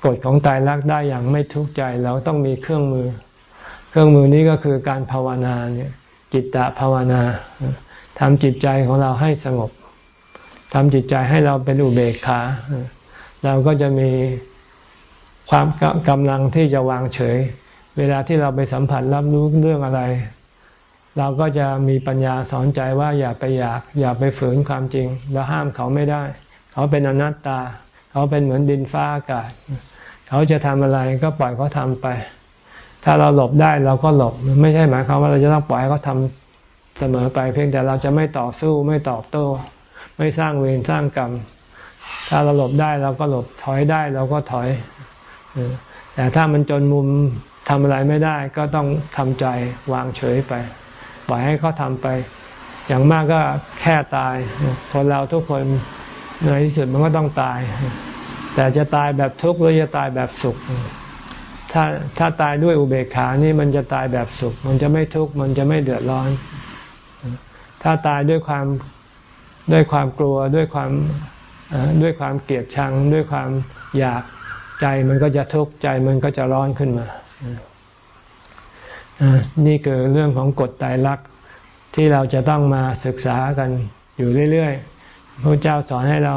กฎของตายรักได้อย่างไม่ทุกข์ใจเราต้องมีเครื่องมือ เครื่องมือนี้ก็คือการภาวนาเนี่ย จิตตภาวนาทำจิตใจของเราให้สงบทำจิตใจให้เราเป็นอุเบกขาเราก็จะมีความกำลังที่จะวางเฉย เวลาที่เราไปสัมผัสรับรู้เรื่องอะไร เราก็จะมีปัญญาสอนใจว่าอย่าไปอยาก อย่าไปฝืนความจริง เราห้ามเขาไม่ได้ เขาเป็นอนัตตา เขาเป็นเหมือนดินฟ้าอากาศ เขาจะทำอะไรก็ปล่อยเขาทำไป ถ้าเราหลบได้เราก็หลบ ไม่ใช่หมายความว่าเราจะต้องปล่อยเขาทำเสมอไป เพียงแต่เราจะไม่ต่อสู้ไม่ตอบโต้ ไม่สร้างเวรสร้างกรรม ถ้าเราหลบได้เราก็หลบถอยได้เราก็ถอยแต่ถ้ามันจนมุมทำอะไรไม่ได้ก็ต้องทำใจวางเฉยไป ปล่อยให้เขาทำไป อย่างมากก็แค่ตาย คนเราทุกคน ในที่สุดมันก็ต้องตาย แต่จะตายแบบทุกข์หรือจะตายแบบสุข ถ้าถ้าตายด้วยอุเบกขานี่มันจะตายแบบสุข มันจะไม่ทุกข์มันจะไม่เดือดร้อน ถ้าตายด้วยความด้วยความกลัวด้วยความด้วยความเกลียดชัง ด้วยความอยากใจมันก็จะทุกข์ใจมันก็จะร้อนขึ้นมานี่คือเรื่องของกฎตายรักที่เราจะต้องมาศึกษากันอยู่เรื่อย ๆ พระเจ้าสอนให้เรา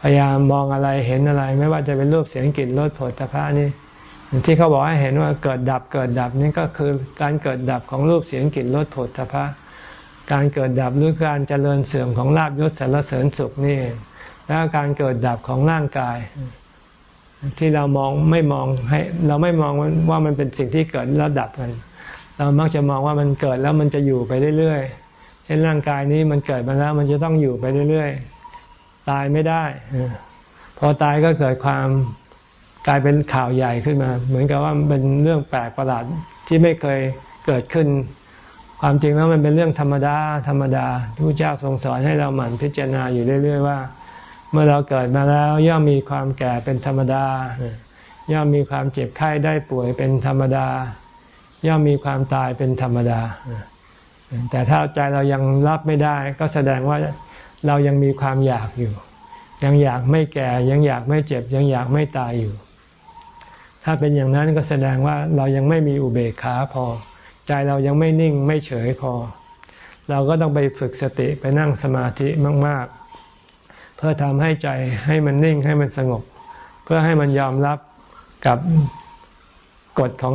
พยายามมองอะไรเห็นอะไร ไม่ว่าจะเป็นรูปเสียงกลิ่นรสผลตภะนี่ที่เขาบอกให้เห็นว่าเกิดดับเกิดดับนี่ก็คือการเกิดดับของรูปเสียงกลิ่นรสผลตภะการเกิดดับหรือการเจริญเสื่อมของลาบยศสารเสริญสุขนี่แล้วการเกิดดับของร่างกาย ที่เรามองไม่มองให้ เราไม่มองว่ามันเป็นสิ่งที่เกิดแล้วดับกัน เรามักจะมองว่ามันเกิดแล้วมันจะอยู่ไปเรื่อยๆ ช่นร่างกายนี้มันเกิดมาแล้ว มันจะต้องอยู่ไปเรื่อยๆ ตายไม่ได้พอตายก็เกิดความกลายเป็นข่าวใหญ่ขึ้นมา เหมือนกับว่าเป็นเรื่องแปลกประหลาดที่ไม่เคยเกิดขึ้น ความจริงแล้วมันเป็นเรื่องธรรมดา ธรรมดาทูตเจ้าทรงสอนให้เราหมั่นพิจารณาอยู่เรื่อย ๆ ว่า เมื่อเราเกิดมาแล้ว ย่อมมีความแก่เป็นธรรมดา ย่อมมีความเจ็บไข้ได้ป่วยเป็นธรรมดา ย่อมมีความตายเป็นธรรมดา แต่ถ้าใจเรายังรับไม่ได้ก็แสดงว่าเรายังมีความอยากอยู่ ยังอยากไม่แก่ยังอยากไม่เจ็บ ยังอยากไม่ตายอยู่ ถ้าเป็นอย่างนั้นก็แสดงว่าเรายังไม่มีอุเบกขาพอ ใจเรายังไม่นิ่งไม่เฉยพอ เราก็ต้องไปฝึกสติไปนั่งสมาธิมาก ๆ เพื่อทำให้ใจให้มันนิ่งให้มันสงบ เพื่อให้มันยอมรับกับกฎของ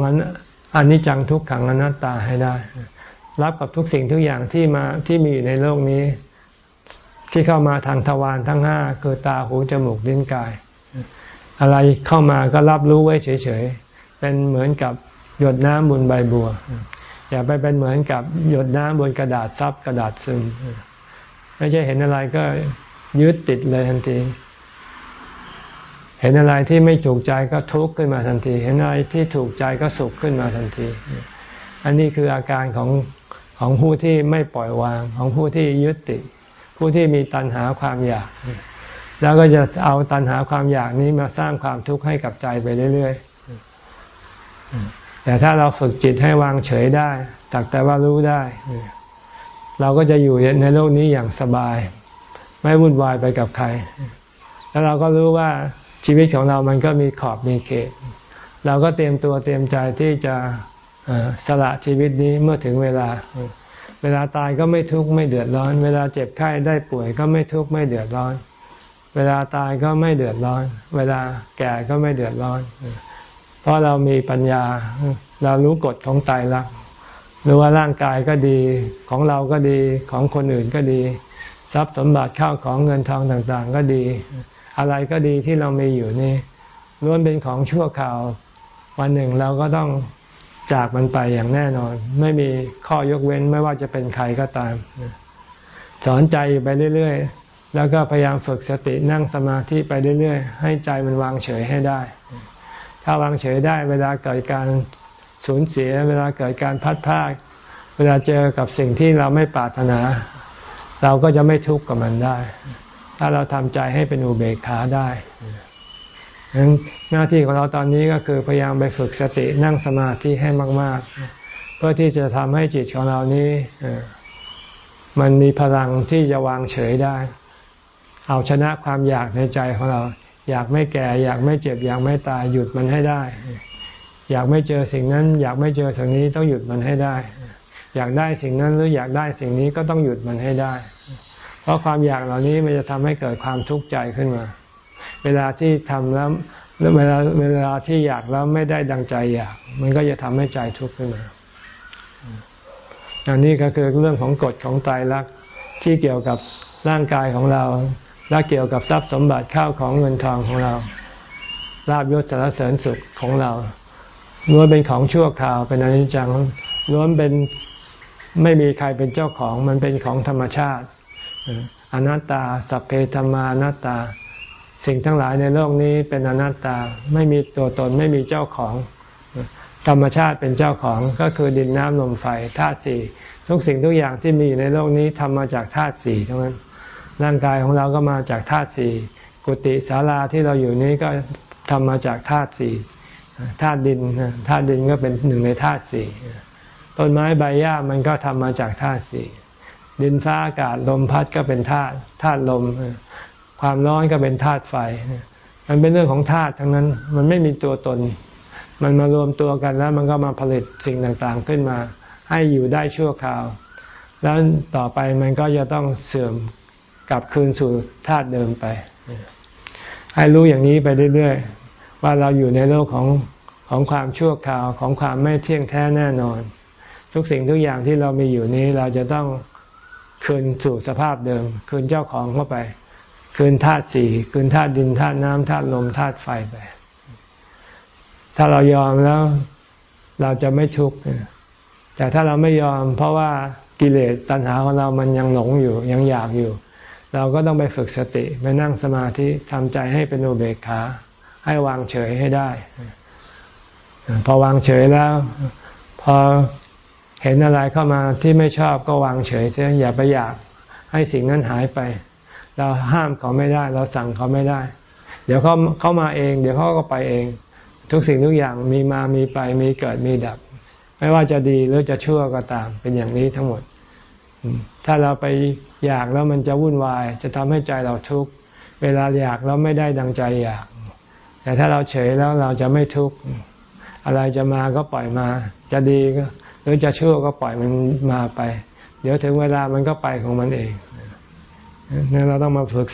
อันนี้จังทุกขังอนัตตาให้ได้ รับกับทุกสิ่งทุกอย่างที่มาที่มีอยู่ในโลกนี้ ที่เข้ามาทางทวารทั้งห้าคือตาหูจมูกลิ้นกาย อะไรเข้ามาก็รับรู้ไว้เฉยๆเป็นเหมือนกับหยดน้ำบนใบบัว อย่าไปเป็นเหมือนกับหยดน้ำบนกระดาษซับกระดาษซึมไม่ใช่เห็นอะไรก็ยึดติดเลยทันทีเห็นอะไรที่ไม่ถูกใจก็ทุกข์ขึ้นมาทันที เห็นอะไรที่ถูกใจก็สุขขึ้นมาทันที อันนี้คืออาการของ ของผู้ที่ไม่ปล่อยวางของผู้ที่ยึดติดผู้ที่มีตัณหาความอยาก แล้วก็จะเอาตัณหาความอยากนี้มาสร้างความทุกข์ให้กับใจไปเรื่อยๆแต่ถ้าเราฝึกจิตให้วางเฉยได้สักแต่ว่ารู้ได้ เราก็จะอยู่ในโลกนี้อย่างสบาย ไม่วุ่นวายไปกับใคร แล้วเราก็รู้ว่าชีวิตของเรามันก็มีขอบมีเขต เราก็เตรียมตัวเตรียมใจที่จะ สละชีวิตนี้เมื่อถึงเวลา เวลาตายก็ไม่ทุกข์ไม่เดือดร้อน เวลาเจ็บไข้ได้ป่วยก็ไม่ทุกข์ไม่เดือดร้อน เวลาตายก็ไม่เดือดร้อน เวลาแก่ก็ไม่เดือดร้อน เพราะเรามีปัญญา เรารู้กฎของตายรักรือว่าร่างกายก็ดีของเราก็ดีของคนอื่นก็ดี ทรัพย์สมบัติข้าวของเงินทองต่างๆ ก็ดี อะไรก็ดีที่เรามีอยู่นี่ล้วนเป็นของชั่วคราว วันหนึ่งเราก็ต้อง จากมันไปอย่างแน่นอน ไม่มีข้อยกเว้นไม่ว่าจะเป็นใครก็ตาม สอนใจไปเรื่อยๆ แล้วก็พยายามฝึกสตินั่งสมาธิไปเรื่อยๆ ให้ใจมันวางเฉยให้ได้ ถ้าวางเฉยได้เวลาเกิดการสูญเสีย เวลาเกิดการพัดพากเวลาเจอกับสิ่งที่เราไม่ปรารถนา เราก็จะไม่ทุกข์กับมันได้ ถ้าเราทำใจให้เป็นอุเบกขาได้นั้น หน้าที่ของเราตอนนี้ก็คือพยายามไปฝึกสตินั่งสมาธิให้มาก ๆ เพื่อที่จะทำให้จิตของเรานี้มันมีพลังที่จะวางเฉยได้ เอาชนะความอยากในใจของเรา อยากไม่แก่ อยากไม่เจ็บ อยากไม่ตายหยุดมันให้ได้ อยากไม่เจอสิ่งนั้น อยากไม่เจอสิ่งนี้ต้องหยุดมันให้ได้ อยากได้สิ่งนั้นหรืออยากได้สิ่งนี้ก็ต้องหยุดมันให้ได้ เพราะความอยากเหล่านี้มันจะทำให้เกิดความทุกข์ใจขึ้นมา เวลาที่ทำ แล้วเวลาเวลาที่อยากแล้วไม่ได้ดังใจอยาก มันก็จะทำให้ใจทุกข์ขึ้นมาอันนี้ก็คือเรื่องของกฎของตายรักที่เกี่ยวกับร่างกายของเรา และเกี่ยวกับทรัพย์สมบัติข้าวของเงินทองของเราลาบยศสารเสริญสุขของเราล้วนเป็นของชั่วคราวเป็นอนิจจังล้วนเป็นไม่มีใครเป็นเจ้าของมันเป็นของธรรมชาติอนัตตา สัพเพธรรมานัตตา สิ่งทั้งหลายในโลกนี้เป็นอนัตตาไม่มีตัวตนไม่มีเจ้าของ ธรรมชาติเป็นเจ้าของก็คือดินน้ำลมไฟธาตุสี่ทุกสิ่งทุกอย่างที่มีในโลกนี้ทำมาจากธาตุสี่ทั้งนั้น ร่างกายของเราก็มาจากธาตุสี่กุฏิศาลาที่เราอยู่นี้ก็ทำมาจากธาตุสี่ธาตุดินธาตุดินก็เป็นหนึ่งในธาตุสี่ต้นไม้ใบหญ้ามันก็ทำมาจากธาตุสี่ดินฟ้าอากาศลมพัดก็เป็นธาตุธาตุลม ความร้อนก็เป็นธาตุไฟ มันเป็นเรื่องของธาตุทั้งนั้น มันไม่มีตัวตน มันมารวมตัวกันแล้วมันก็มาผลิตสิ่งต่างๆขึ้นมา ให้อยู่ได้ชั่วคราว แล้วต่อไปมันก็จะต้องเสื่อมกลับคืนสู่ธาตุเดิมไป ให้รู้อย่างนี้ไปเรื่อยๆ ว่าเราอยู่ในโลกของของความชั่วคราวของความไม่เที่ยงแท้แน่นอน ทุกสิ่งทุกอย่างที่เรามีอยู่นี้เราจะต้องคืนสู่สภาพเดิม คืนเจ้าของเข้าไป คืนธาตุสี่คืนธาตุดินธาตุน้ำธาตุลมธาตุไฟไป ถ้าเรายอมแล้วเราจะไม่ทุกข์แต่ถ้าเราไม่ยอม เพราะว่ากิเลสตัณหาของเรามันยังหลงอยู่ยังอยากอยู่ เราก็ต้องไปฝึกสติไปนั่งสมาธิทำใจให้เป็นอุเบกขาให้วางเฉยให้ได้ พอวางเฉยแล้ว พอเห็นอะไรเข้ามาที่ไม่ชอบก็วางเฉยเสียอย่าไปอยากให้สิ่งนั้นหายไป เราห้ามเขาไม่ได้ เราสั่งเขาไม่ได้ เดี๋ยวเขาเขามาเอง เดี๋ยวเขาก็ไปเอง ทุกสิ่งทุกอย่างมีมามีไปมีเกิดมีดับ ไม่ว่าจะดีหรือจะชั่วก็ตามเป็นอย่างนี้ทั้งหมด ถ้าเราไปอยากแล้วมันจะวุ่นวาย จะทำให้ใจเราทุกข์เวลาอยากแล้วไม่ได้ดังใจอยาก แต่ถ้าเราเฉยแล้วเราจะไม่ทุกข์อะไรจะมาก็ปล่อยมา จะดีหรือจะชั่วก็ปล่อยมันมาไป เดี๋ยวถึงเวลามันก็ไปของมันเอง นี่เราต้องมาฝึก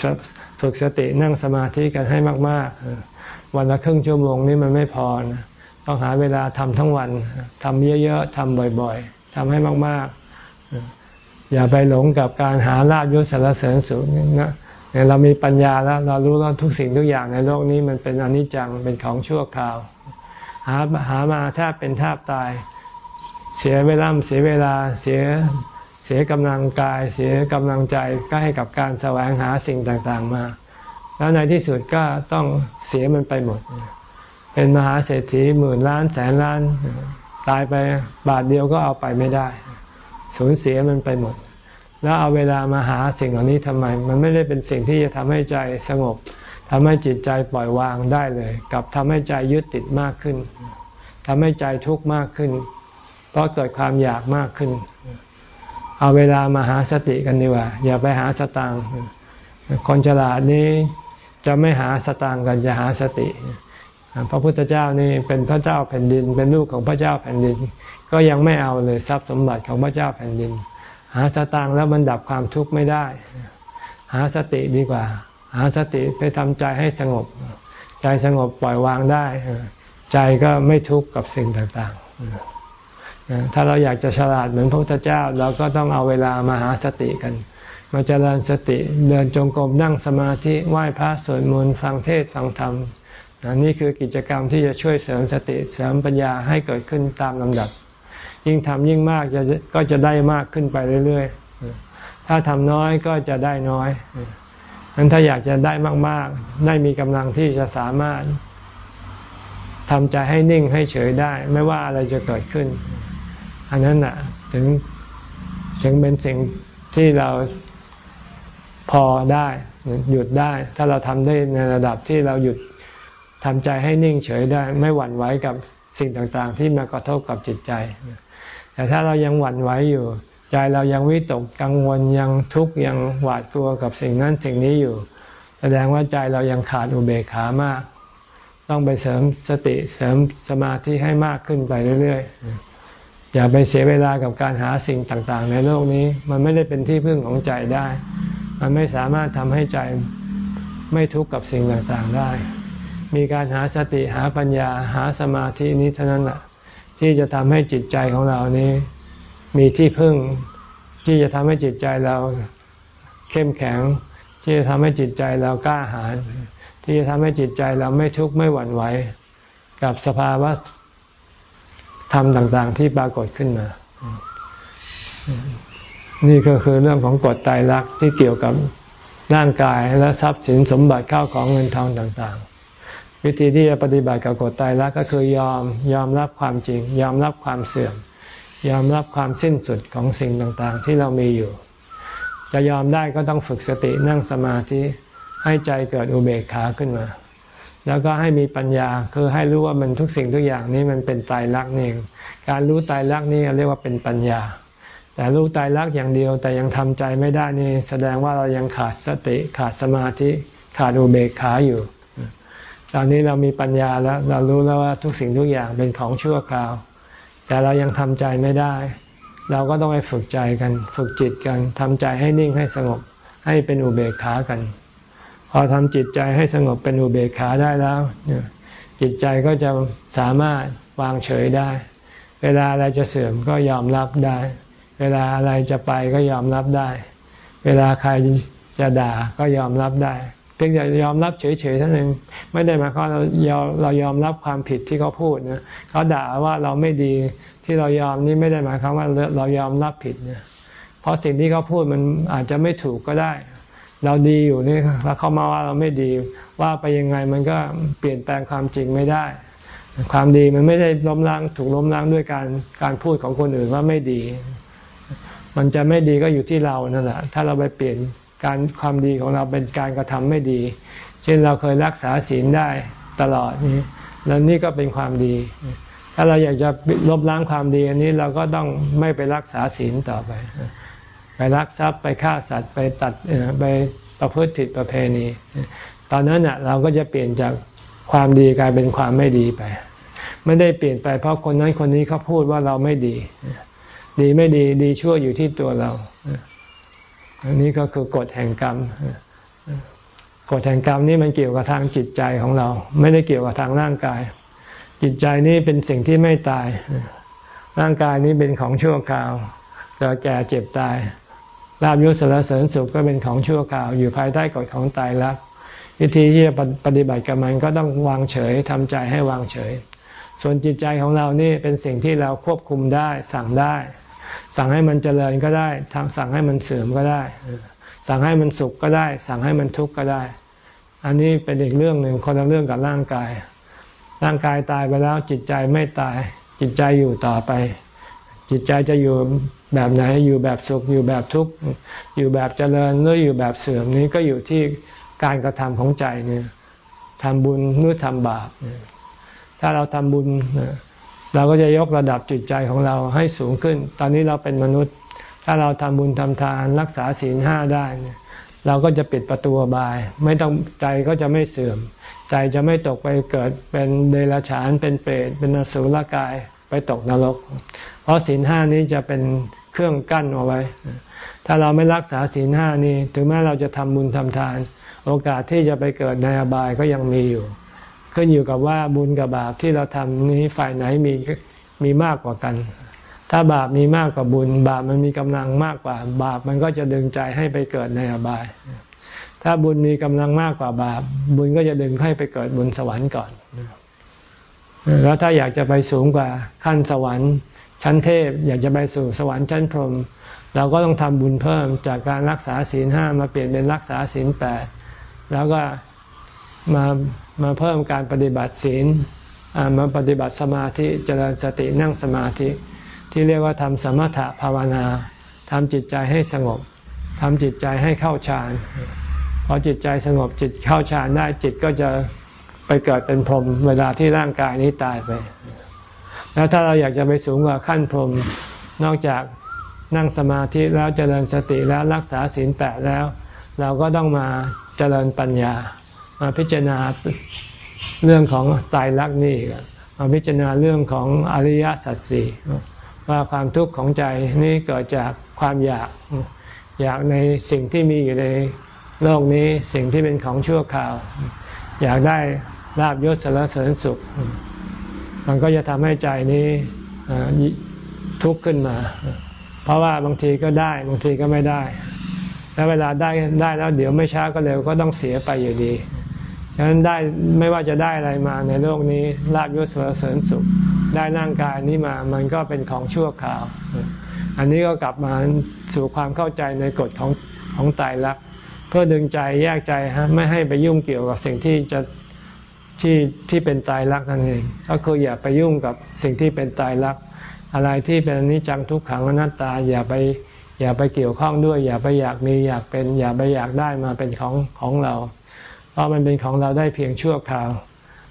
ฝึกสตินั่งสมาธิกันให้มาก ๆ วันละครึ่งชั่วโมงนี้มันไม่พอนะต้องหาเวลาทำทั้งวันทำเยอะๆทำบ่อยๆทำให้มากๆ อย่าไปหลงกับการหาลาบยศสารเสริญสุขนะเนี่ยเรามีปัญญาแล้ว เรารู้ว่าทุกสิ่งทุกอย่างในโลกนี้มันเป็นอนิจจังเป็นของชั่วคราว หาหามาแทบเป็นแทบตาย เสียเวลาเสียเวลาเสีย สียกำลังกายเสียกำลังใจก็ให้กับการแสวงหาสิ่งต่างๆมา แล้วในที่สุดก็ต้องเสียมันไปหมด เป็นมหาเศรษฐีหมื่นล้านแสนล้าน ตายไปบาทเดียวก็เอาไปไม่ได้ สูญเสียมันไปหมด แล้วเอาเวลามาหาสิ่งเหล่านี้ทำไม มันไม่ได้เป็นสิ่งที่จะทำให้ใจสงบทำให้จิตใจปล่อยวางได้เลย กับทำให้ใจยึดติดมากขึ้นทำให้ใจทุกข์มากขึ้น เพราะเกิดความอยากมากขึ้น เอาเวลามาหาสติกันดีกว่า อย่าไปหาสตางค์คนฉลาดนี้จะไม่หาสตางค์กันจะหาสติ พระพุทธเจ้านี่เป็นพระเจ้าแผ่นดิน เป็นลูกของพระเจ้าแผ่นดิน ก็ยังไม่เอาเลยทรัพย์สมบัติของพระเจ้าแผ่นดิน หาสตางค์แล้วมันดับความทุกข์ไม่ได้ หาสติดีกว่า หาสติไปทำใจให้สงบ ใจสงบปล่อยวางได้ ใจก็ไม่ทุกข์กับสิ่งต่างๆ ถ้าเราอยากจะฉลาดเหมือนพระพุทธเจ้า เราก็ต้องเอาเวลามาหาสติกัน มาเจริญสติเดินจงกรมนั่งสมาธิไหว้พระสวดมนต์ฟังเทศฟังธรรมนี่คือกิจกรรมที่จะช่วยเสริมสติเสริมปัญญาให้เกิดขึ้นตามลำดับ ยิ่งทำยิ่งมากจะก็จะได้มากขึ้นไปเรื่อยๆ ถ้าทำน้อยก็จะได้น้อยนั้นถ้าอยากจะได้มากๆ ได้มีกำลังที่จะสามารถทำใจให้นิ่งให้เฉยได้ ไม่ว่าอะไรจะเกิดขึ้น อันนั้นน่ะถึงถึงเป็นสิ่งที่เราพอได้หยุดได้ ถ้าเราทำได้ในระดับที่เราหยุดทำใจให้นิ่งเฉยได้ ไม่หวั่นไหวกับสิ่งต่างๆ ที่มากระทบกับจิตใจ แต่ถ้าเรายังหวั่นไหวอยู่ ใจเรายังวิตกกังวลยังทุกข์ยังหวาดกลัวกับสิ่งนั้นสิ่งนี้อยู่ แสดงว่าใจเรายังขาดอุเบกขามาก ต้องไปเสริมสติเสริมสมาธิให้มากขึ้นไปเรื่อย ๆ อย่าไปเสียเวลากับการหาสิ่งต่างๆ ในโลกนี้ มันไม่ได้เป็นที่พึ่งของใจได้ มันไม่สามารถทำให้ใจไม่ทุกข์กับสิ่งต่างๆได้ มีการหาสติหาปัญญาหาสมาธินี้เท่านั้นแหละที่จะทำให้จิตใจของเรานี้ มีที่พึ่ง ที่จะทำให้จิตใจเราเข้มแข็ง ที่จะทำให้จิตใจเรากล้าหาญที่จะทำให้จิตใจเราไม่ทุกข์ไม่หวั่นไหว กับสภาวะ ธรรมต่างๆ ที่ปรากฏขึ้นมา นี่ก็คือเรื่องของกฎไตรลักที่เกี่ยวกับร่างกายและทรัพย์สินสมบัติเข้าของเงินทองต่างๆ วิธีที่จะปฏิบัติกับกฎไตรลักก็คือยอมยอมรับความจริง ยอมรับความเสื่อม ยอมรับความสิ้นสุดของสิ่งต่างๆ ที่เรามีอยู่ จะยอมได้ก็ต้องฝึกสตินั่งสมาธิให้ใจเกิดอุเบกขาขึ้นมา แล้วก็ให้มีปัญญาคือให้รู้ว่ามันทุกสิ่งทุกอย่างนี้มันเป็นไตรลักนี่การรู้ไตรลักนี่เรียกว่าเป็นปัญญา แต่รู้ตายรักอย่างเดียวแต่ยังทำใจไม่ได้นี่แสดงว่าเรายังขาดสติขาดสมาธิขาดอุเบกขาอยู่ ตอนนี้เรามีปัญญาแล้ว เรารู้แล้วว่าทุกสิ่งทุกอย่างเป็นของชั่วคราว แต่เรายังทำใจไม่ได้ เราก็ต้องไปฝึกใจกัน ฝึกจิตกันทำใจให้นิ่งให้สงบให้เป็นอุเบกขากัน พอทำจิตใจให้สงบเป็นอุเบกขาได้แล้วจิตใจก็จะสามารถวางเฉยได้ เวลาอะไรจะเสื่อมก็ยอมรับได้ เวลาอะไรจะไปก็ยอมรับได้ เวลาใครจะด่าก็ยอมรับได้เพียงแต่ยอมรับเฉยๆเท่านั้นไม่ได้หมายความเราเรายอมรับความผิดที่เขาพูดนะเขาด่าว่าเราไม่ดีที่เรายอมนี่ไม่ได้หมายความว่าเรายอมรับผิดนะเพราะสิ่งที่เขาพูดมันอาจจะไม่ถูกก็ได้ เราดีอยู่นี่แล้วเขามาว่าเราไม่ดีว่าไปยังไงมันก็เปลี่ยนแปลงความจริงไม่ได้ ความดีมันไม่ได้ล้มล้างถูกล้มล้างด้วยการการพูดของคนอื่นว่าไม่ดี มันจะไม่ดีก็อยู่ที่เรานั่นแหละถ้าเราไปเปลี่ยนการความดีของเราเป็นการกระทำไม่ดี เช่นเราเคยรักษาศีลได้ตลอดนี้แล้วนี่ก็เป็นความดี ถ้าเราอยากจะลบล้างความดีอันนี้เราก็ต้องไม่ไปรักษาศีลต่อไป ไปรักทรัพย์ไปฆ่าสัตว์ไปตัดไปประพฤติผิดประเพณี ตอนนั้นอะเราก็จะเปลี่ยนจากความดีกลายเป็นความไม่ดีไป ไม่ได้เปลี่ยนไปเพราะคนนั้นคนนี้เขาพูดว่าเราไม่ดี ดีไม่ดีดีชั่วอยู่ที่ตัวเรา อันนี้ก็คือกฎแห่งกรรมกฎแห่งกรรมนี่มันเกี่ยวกับทางจิตใจของเรา ไม่ได้เกี่ยวกับทางร่างกาย จิตใจนี้เป็นสิ่งที่ไม่ตาย ร่างกายนี้เป็นของชั่วคราวเกิดแก่เจ็บตาย ลาบยศสารเสริญสุขก็เป็นของชั่วคราว อยู่ภายใต้กฎของตายรักวิธีที่จะปฏิบัติกับมันก็ต้องวางเฉยทำใจให้วางเฉย ส่วนจิตใจของเรานี่เป็นสิ่งที่เราควบคุมได้ สั่งได้ สั่งให้มันเจริญก็ได้ทางสั่งให้มันเสื่อมก็ได้ สั่งให้มันสุขก็ได้ สั่งให้มันทุกข์ก็ได้ อันนี้เป็นอีกเรื่องหนึ่งคนละเรื่องกับร่างกาย ร่างกายตายไปแล้วจิตใจไม่ตาย จิตใจอยู่ต่อไป จิตใจจะอยู่ แบบไหนอยู่แบบสุขอยู่แบบทุกข์อยู่แบบเจริญหรืออยู่แบบเสื่อมนี้ก็อยู่ที่การกระทำของใจเนี่ยทำบุญหรือทำบาปถ้าเราทำบุญเราก็จะยกระดับจิตใจของเราให้สูงขึ้น ตอนนี้เราเป็นมนุษย์ ถ้าเราทำบุญทำทานรักษาศีลห้าได้เราก็จะปิดประตูบาย ไม่ต้องใจก็จะไม่เสื่อม ใจจะไม่ตกไปเกิดเป็นเดรัจฉานเป็นเปรตเป็นนสุรกายไปตกนรก เพราะศีลห้านี้จะเป็น เครื่องกั้นเอาไว้ ถ้าเราไม่รักษาศีลห้านี้ ถึงแม้เราจะทำบุญทำทาน โอกาสที่จะไปเกิดในอบายก็ยังมีอยู่ ขึ้นอยู่กับว่าบุญกับบาปที่เราทำนี้ฝ่ายไหนมีมีมากกว่ากัน ถ้าบาปมีมากกว่าบุญ บาปมันมีกำลังมากกว่า บาปมันก็จะดึงใจให้ไปเกิดในอบาย ถ้าบุญมีกำลังมากกว่าบาป บุญก็จะดึงให้ไปเกิดบนสวรรค์ก่อนแล้วถ้าอยากจะไปสูงกว่าขั้นสวรรค์ ชั้นเทพอยากจะไปสู่สวรรค์ชั้นพรหมเราก็ต้องทำบุญเพิ่มจากการรักษาศีลห้ามาเปลี่ยนเป็นรักษาศีลแปดแล้วก็มามาเพิ่มการปฏิบัติศีลมาปฏิบัติสมาธิเจริญสตินั่งสมาธิ ที่เรียกว่าทำสมถะภาวนาทำจิตใจให้สงบทำจิตใจให้เข้าฌานพอจิตใจสงบจิตเข้าฌานได้จิตก็จะไปเกิดเป็นพรหมเวลาที่ร่างกายนี้ตายไป แล้วถ้าเราอยากจะไปสูงกว่าขั้นพรหมนอกจากนั่งสมาธิแล้วเจริญสติแล้วรักษาศีลแปดแล้ว เราก็ต้องมาเจริญปัญญา มาพิจารณาเรื่องของตายรักนี่มาพิจารณาเรื่องของอริยสัจสี่ว่าความทุกข์ของใจนี่เกิดจากความอยาก อยากในสิ่งที่มีอยู่ในโลกนี้สิ่งที่เป็นของชั่วคราว อยากได้ลาบยศสารเสริญสุข มันก็จะทำให้ใจนี้ทุกข์ขึ้นมา เพราะว่าบางทีก็ได้บางทีก็ไม่ได้ แล้วเวลาได้ได้แล้วเดี๋ยวไม่ช้าก็เร็วก็ต้องเสียไปอยู่ดีฉะนั้นได้ไม่ว่าจะได้อะไรมาในโลกนี้ลาบยศเสริญสุข ได้ร่างกายนี้มามันก็เป็นของชั่วคราว อันนี้ก็กลับมาสู่ความเข้าใจในกฎของของตายรักเพื่อดึงใจแยกใจฮะไม่ให้ไปยุ่งเกี่ยวกับสิ่งที่จะ ที่ที่เป็นตายรักนั่นเอง ก็คืออย่าไปยุ่งกับสิ่งที่เป็นตายรัก อะไรที่เป็นอนิจจังทุกขังอนัตตา อย่าไปอย่าไปเกี่ยวข้องด้วย อย่าไปอยากมีอยากเป็น อย่าไปอยากได้มาเป็นของของเรา เพราะมันเป็นของเราได้เพียงชั่วคราว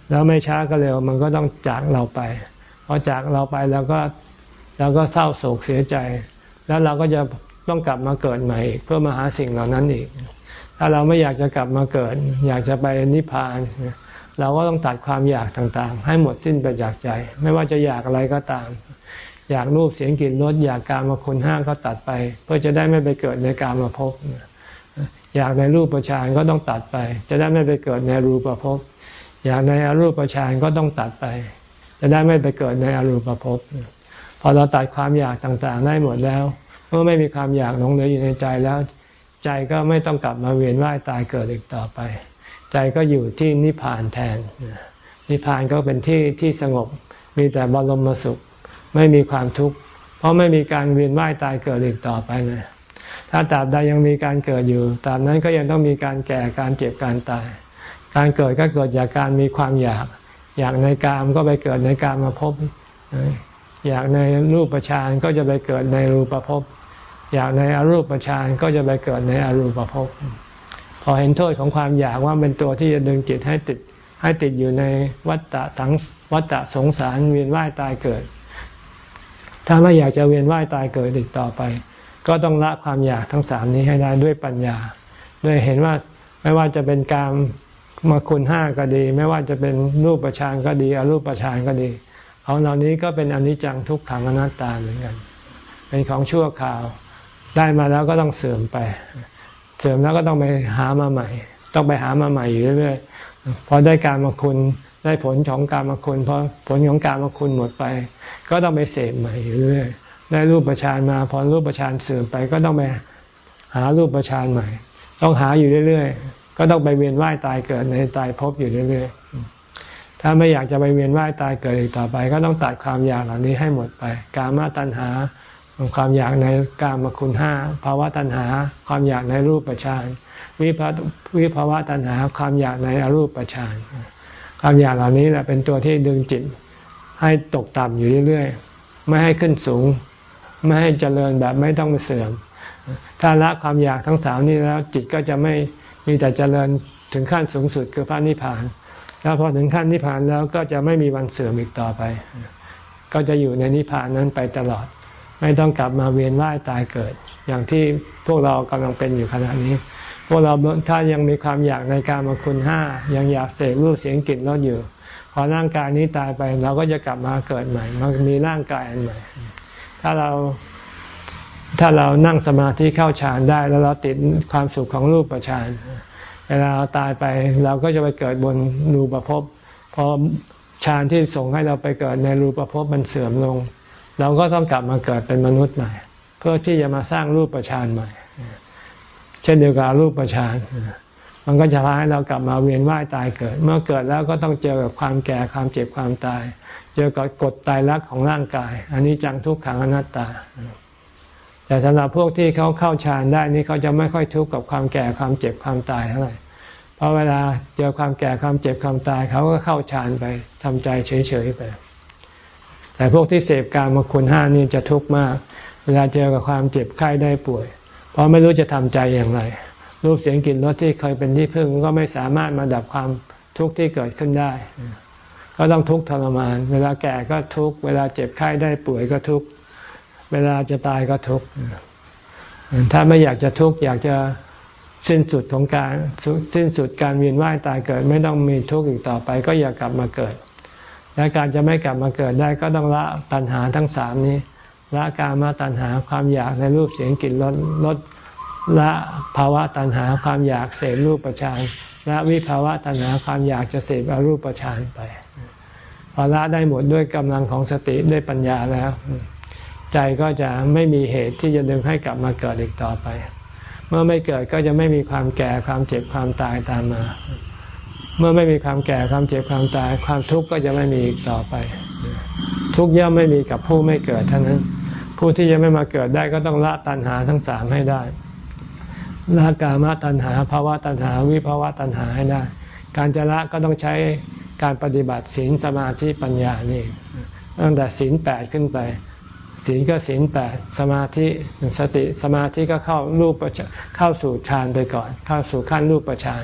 แล้วไม่ช้าก็เร็วมันก็ต้องจากเราไปพอจากเราไปแล้วก็เราก็เศร้าโศกเสียใจ แล้วเราก็จะต้องกลับมาเกิดใหม่เพื่อมาหาสิ่งเหล่านั้นอีก ถ้าเราไม่อยากจะกลับมาเกิด อยากจะไปนิพพาน เราก็ต้องตัดความอยากต่างๆ ให้หมดสิ้นไปจากใจ ไม่ว่าจะอยากอะไรก็ตาม อยากรูปเสียงกลิ่นรสอยากการมาคุณห้างก็ตัดไป เพื่อจะได้ไม่ไปเกิดในการมาพบอยากในรูปประชานก็ต้องตัดไป จะได้ไม่ไปเกิดในรูปภพบอยากในอรูปประชานก็ต้องตัดไป จะได้ไม่ไปเกิดในอรูปภพบพอเราตัดความอยากต่างๆ ได้หมดแล้ว เมื่อไม่มีความอยากหลงเหลืออยู่ในใจแล้ว ใจก็ไม่ต้องกลับมาเวียนว่ายตายเกิดอีกต่อไป ใจก็อยู่ที่นิพพานแทน นิพพานก็เป็นที่ที่สงบมีแต่บรมสุข ไม่มีความทุกข์ เพราะไม่มีการเวียนว่ายตายเกิดอีกต่อไปเลยถ้าตราบใดยังมีการเกิดอยู่ตราบนั้นก็ยังต้องมีการแก่การเจ็บการตาย การเกิดก็เกิดจากการมีความอยาก อยากในกามก็ไปเกิดในกามมาพบ อยากในรูปประชานก็จะไปเกิดในรูปภพอยากในอรูปประชานก็จะไปเกิดในอรูปภพ พอเห็นโทษของความอยากว่าเป็นตัวที่จะดึงจิตให้ติดให้ติดอยู่ในวัฏฏะสังวัฏฏะสงสารเวียนว่ายตายเกิด ถ้าไม่อยากจะเวียนว่ายตายเกิดอีกต่อไป ก็ต้องละความอยากทั้งสามนี้ให้ได้ด้วยปัญญา ด้วยเห็นว่าไม่ว่าจะเป็นการมาคุณห้าก็ดี ไม่ว่าจะเป็นรูปประชานก็ดีอรูปประชานก็ดีของเหล่านี้ก็เป็นอนิจจังทุกขังอนัตตาเหมือนกัน เป็นของชั่วคราว ได้มาแล้วก็ต้องเสื่อมไป เสื่อมแล้วก็ต้องไปหามาใหม่ ต้องไปหามาใหม่อยู่เรื่อยๆพอได้การมาคุณได้ผลของการมาคุณพอผลของการมาคุณหมดไป ก็ต้องไปเสพใหม่อยู่เรื่อยได้รูปประชานมาพอรูปประชานเสื่อมไปก็ต้องไปหารูปประชานใหม่ ต้องหาอยู่เรื่อยๆก็ต้องไปเวียนว่ายตายเกิดในตายพบอยู่เรื่อยๆถ้าไม่อยากจะไปเวียนว่ายตายเกิดอีกต่อไป ก็ต้องตัดความอยากเหล่านี้ให้หมดไป กามาตัณหา ความอยากในกามคุณห้าภาวะตัณหา ความอยากในรูปประชานวิภวิภาวะตัณหา ความอยากในอรูปประชานความอยากเหล่านี้แหละเป็นตัวที่ดึงจิต ให้ตกต่ำอยู่เรื่อยๆ ไม่ให้ขึ้นสูง ไม่ให้เจริญแบบไม่ต้องเสื่อม ถ้าละความอยากทั้งสามนี้แล้วจิตก็จะไม่มีแต่เจริญถึงขั้นสูงสุดคือพระนิพพาน แล้วพอถึงขั้นนิพพานแล้วก็จะไม่มีวันเสื่อมอีกต่อไป ก็จะอยู่ในนิพพานนั้นไปตลอด ไม่ต้องกลับมาเวียนว่ายตายเกิด อย่างที่พวกเรากำลังเป็นอยู่ขณะนี้ พวกเราถ้ายังมีความอยากในการมาคุณห้ายังอยากเสกรูปเสียงกลิ่นรสอยู่ พอร่างกายนี้ตายไปเราก็จะกลับมาเกิดใหม่มามีร่างกายอันใหม่ ถ้าเราถ้าเรานั่งสมาธิเข้าฌานได้แล้วเราติดความสุขของรูปประฌานเวลาเราตายไปเราก็จะไปเกิดบนรูปภพพอฌานที่ส่งให้เราไปเกิดในรูปภพมันเสื่อมลง เราก็ต้องกลับมาเกิดเป็นมนุษย์ใหม่ เพื่อที่จะมาสร้างรูปประชานใหม่ เช่นเดียวกับรูปประชานมันก็จะพาให้เรากลับมาเวียนว่ายตายเกิด เมื่อเกิดแล้วก็ต้องเจอกับความแก่ความเจ็บความตาย เจอกับกฎตายรักของร่างกาย อันนี้จังทุกขังอนัตตา แต่สำหรับพวกที่เขาเข้าฌานได้นี่เขาจะไม่ค่อยทุกข์กับความแก่ความเจ็บความตายเท่าไหร่พอเวลาเจอความแก่ความเจ็บความตายเขาก็เข้าฌานไปทำใจเฉยๆไป แต่พวกที่เสพการมาคุณห้านี่จะทุกข์มาก เวลาเจอกับความเจ็บไข้ได้ป่วย เพราะไม่รู้จะทำใจอย่างไร รูปเสียงกลิ่นรสที่เคยเป็นที่พึ่งก็ไม่สามารถมาดับความทุกข์ที่เกิดขึ้นได้ ก็ต้องทุกข์ทรมาน เวลาแก่ก็ทุกข์ เวลาเจ็บไข้ได้ป่วยก็ทุกข์ เวลาจะตายก็ทุกข์ ถ้าไม่อยากจะทุกข์อยากจะสิ้นสุดของการสิ้นสุดการเวียนว่ายตายเกิด ไม่ต้องมีทุกข์อีกต่อไป ก็อย่ากลับมาเกิด และการจะไม่กลับมาเกิดได้ก็ต้องละตัณหาทั้งสามนี้ ละการมาตัณหาความอยากในรูปเสียงกลิ่นรสลดละภาวะตัณหาความอยากเสพรูปประชานละวิภาวะตัณหาความอยากจะเสพอรูปประชานไป พอละได้หมดด้วยกำลังของสติด้วยปัญญาแล้ว ใจก็จะไม่มีเหตุที่จะดึงให้กลับมาเกิดอีกต่อไป เมื่อไม่เกิดก็จะไม่มีความแก่ความเจ็บความตายตามมา เมื่อไม่มีความแก่ความเจ็บความตาย ความทุกข์ก็จะไม่มีอีกต่อไป ทุกย่อมไม่มีกับผู้ไม่เกิดเท่านั้น ผู้ที่จะไม่มาเกิดได้ก็ต้องละตัณหาทั้งสามให้ได้ละกามาตัณหาภาวะตัณหา วิภาวะตัณหาให้ได้ การจะละก็ต้องใช้การปฏิบัติศีลสมาธิปัญญานี่ตั้งแต่ศีลแปดขึ้นไป ศีลก็ศีลแปดสมาธิสติสมาธิก็เข้ารูปเข้าสู่ฌานไปก่อน เข้าสู่ขั้นรูปประฌาน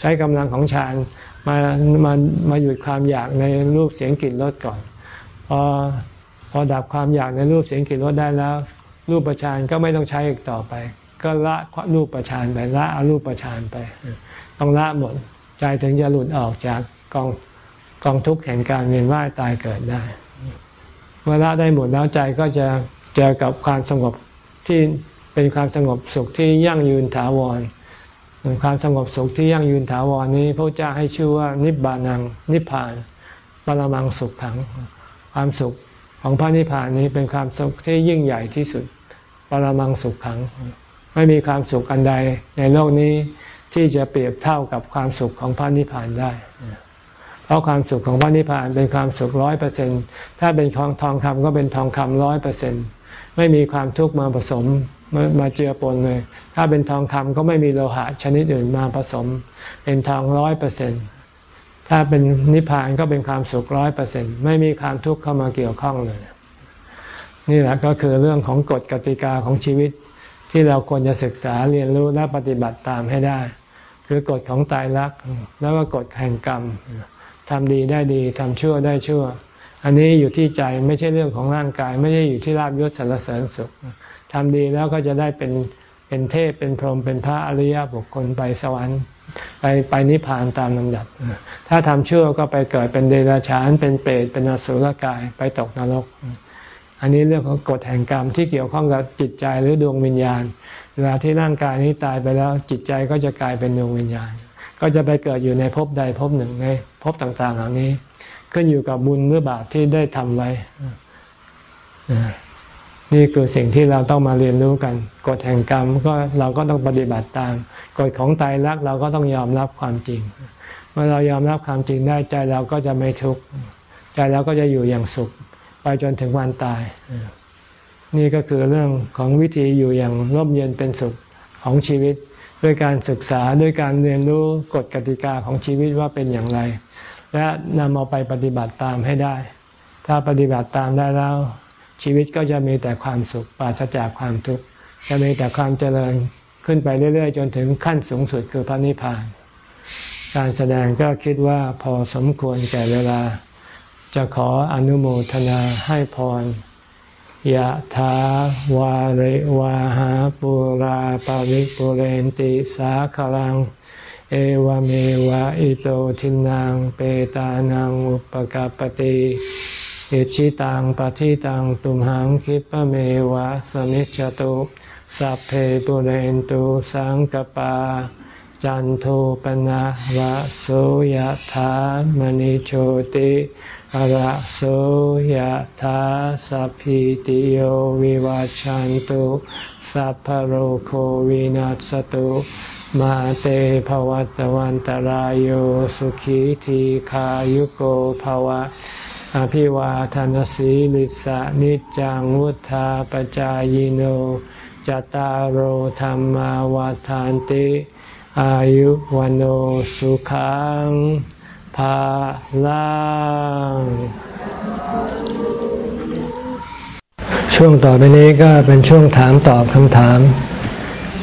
ใช้กำลังของฌานมามามาหยุดความอยากในรูปเสียงกลิ่นรสก่อนพอพอดับความอยากในรูปเสียงกลิ่นรสได้แล้ว รูปประฌานก็ไม่ต้องใช้อีกต่อไป ก็ละรูปประฌานไปละอรูปประฌานไป ต้องละหมดใจถึงจะหลุดออกจากกองกองทุกข์แห่งการเวียนว่ายตายเกิดได้ มื่อละได้หมดแล้วใจก็จะเจอกับความสงบที่เป็นความสงบสุขที่ยั่งยืนถาวรความสงบสุขที่ยั่งยืนถาวรนี้พระเจ้าให้ชื่อว่านิบานังนิพพานปรมังสุขขัง ความสุขของพระนิพพานนี้เป็นความสุขที่ยิ่งใหญ่ที่สุด ปรมังสุขขัง ไม่มีความสุขอันใดในโลกนี้ที่จะเปรียบเท่ากับความสุขของพระนิพพานได้ เพราะความสุขของพระนิพพานเป็นความสุขร้อยเปอร์เซ็นถ้าเป็นทองทองคำก็เป็นทองคำร้อยเปอร์เซ็นไม่มีความทุกข์มาผสมมามาเจือปนเลย ถ้าเป็นทองคำก็ไม่มีโลหะชนิดอื่นมาผสม เป็นทองร้อยเปอร์เซ็นถ้าเป็นนิพพานก็เป็นความสุขร้อยเปอร์เซ็นไม่มีความทุกข์เข้ามาเกี่ยวข้องเลย นี่แหละก็คือเรื่องของกฎกติกาของชีวิต ที่เราควรจะศึกษาเรียนรู้และปฏิบัติตามให้ได้ คือกฎของตายรักแล้วก็กฎแห่งกรรม ทำดีได้ดีทำชั่วได้ชั่ว อันนี้อยู่ที่ใจไม่ใช่เรื่องของร่างกาย ไม่ใช่อยู่ที่ลาบยศสรรเสริญสุขทำดีแล้วก็จะได้เป็นเป็นเทพเป็นพรหมเป็นพระอริยบุคคลไปสวรรค์ไปไปนิพพานตามลำดับ ถ้าทำชั่วก็ไปเกิดเป็นเดรัจฉานเป็นเปรตเป็นอสุรกายไปตกนรก อันนี้เรื่องของกฎแห่งกรรมที่เกี่ยวข้องกับจิตใจหรือดวงวิญญาณ เวลาที่ร่างกายนี้ตายไปแล้วจิตใจก็จะกลายเป็นดวงวิญญาณ ก็จะไปเกิดอยู่ในภพใดภพหนึ่งใน ภพต่าง ๆ เหล่านี้ขึ้นอยู่กับบุญหรือบาปที่ได้ทำไว้นี่คือสิ่งที่เราต้องมาเรียนรู้กัน กฎแห่งกรรมก็เราก็ต้องปฏิบัติตาม กฎของตายรักเราก็ต้องยอมรับความจริง เมื่อเรายอมรับความจริงได้ใจเราก็จะไม่ทุกข์ใจเราก็จะอยู่อย่างสุข ไปจนถึงวันตาย นี่ก็คือเรื่องของวิธีอยู่อย่างร่มเย็นเป็นสุขของชีวิต ด้วยการศึกษาด้วยการเรียนรู้กฎกติกาของชีวิตว่าเป็นอย่างไร และนำเอาไปปฏิบัติตามให้ได้ ถ้าปฏิบัติตามได้แล้ว ชีวิตก็จะมีแต่ความสุขปราศจากความทุกข์จะมีแต่ความเจริญขึ้นไปเรื่อย ๆ จนถึงขั้นสูงสุดคือพระนิพพาน การแสดงก็คิดว่าพอสมควรแก่เวลา จะขออนุโมทนาให้พรยะถาวาริวาหาปุราปาริปุเรนติสาคลัง เอวเมวะอิโตทินังเปตานังอุปกาปติอิชิตังปฏิตังตุมหังคิปเมวะสมิจจตุสัพเพปุเรนตุสังกปา จันโทปนะระโสยถามณิโชติระโสยถาสัพพิติโยวิวาจันตุสัพพโรโควินัสตุ มาเตภวัตวันตารโยสุขีทีขายุโกภวะ อภิวาทานสีลิสะนิจังวุธาปจายโนจตารโหธรรมวาทานติ อายุวันโอสุขังภาลังช่วงต่อไปนี้ก็เป็นช่วงถามตอบคำถาม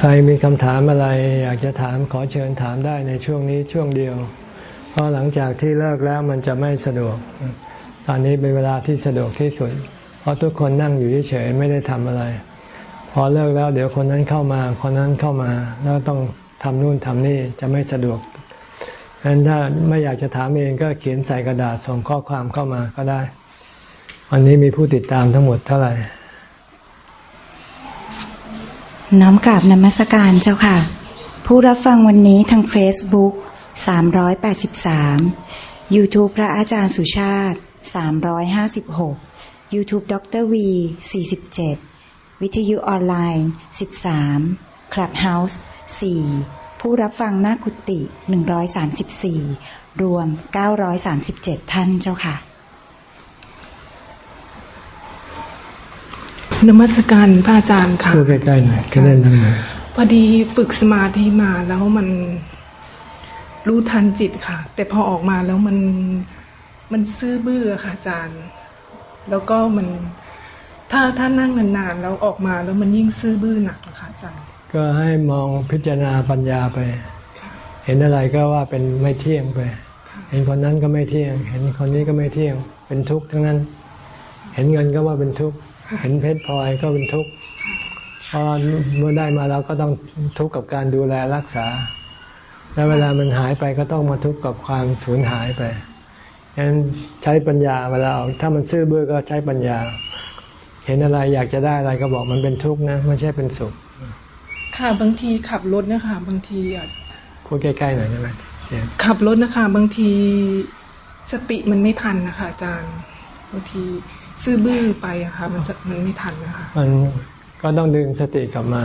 รมีคำถามอะไรอยากจะถามขอเชิญถามได้ในช่วงนี้ช่วงเดียว เพราะหลังจากที่เลิกแล้วมันจะไม่สะดวก ตอนนี้เป็นเวลาที่สะดวกที่สุด เพราะทุกคนนั่งอยู่เฉยๆไม่ได้ทำอะไร พอเลิกแล้วเดี๋ยวคนนั้นเข้ามา คนนั้นเข้ามาแล้วต้องทำนู่นทำนี่จะไม่สะดวกฉะนั้นถ้าไม่อยากจะถามเองก็เขียนใส่กระดาษส่งข้อความเข้ามาก็ได้ วันนี้มีผู้ติดตามทั้งหมดเท่าไหร่ น้อมกราบนมัสการเจ้าค่ะ ผู้รับฟังวันนี้ทาง Facebook 383 YouTube พระอาจารย์สุชาติ 356 YouTube ดร V 47 วิทยุออนไลน์ 13 Clubhouse 4 ผู้รับฟังหน้ากุฏิ134 รวม 937 ท่านเจ้าค่ะ นมัสการพระอาจารย์ค่ะพูดใกล้ๆหน่อยจะได้นั่งหน่อยพอดีฝึกสมาธิมาแล้วมันรู้ทันจิตค่ะ แต่พอออกมาแล้วมันมันซื่อบื้อค่ะอาจารย์ แล้วก็มันถ้าถ้านั่งนานๆแล้วออกมาแล้วมันยิ่งซื่อบื้อหนักอะค่ะอาจารย์ ก็ให้มองพิจารณาปัญญาไป เห็นอะไรก็ว่าเป็นไม่เที่ยงไป เห็นคนนั้นก็ไม่เที่ยง เห็นคนนี้ก็ไม่เที่ยง เป็นทุกข์ทั้งนั้น เห็นเงินก็ว่าเป็นทุกข์ เห็นเพชรพลอยก็เป็นทุกข์เพราะเมื่อได้มาแล้วก็ต้องทุกข์กับการดูแลรักษา แล้วเวลามันหายไปก็ต้องมาทุกข์กับความสูญหายไปฉะนั้นใช้ปัญญาเวลาออกถ้ามันซื่อเบื้อก็ใช้ปัญญา เห็นอะไรอยากจะได้อะไรก็บอกมันเป็นทุกข์นะไม่ใช่เป็นสุข ค่ะบางทีขับรถนะคะบางทีอะพูดใกล้ๆหน่อยใช่ไหมเสียงขับรถนะคะ บางทีสติมันไม่ทันนะคะอาจารย์บางที ซื่อบื้อไปอะค่ะมันสมันไม่ทันนะคะมันก็ต้องดึงสติกลับมา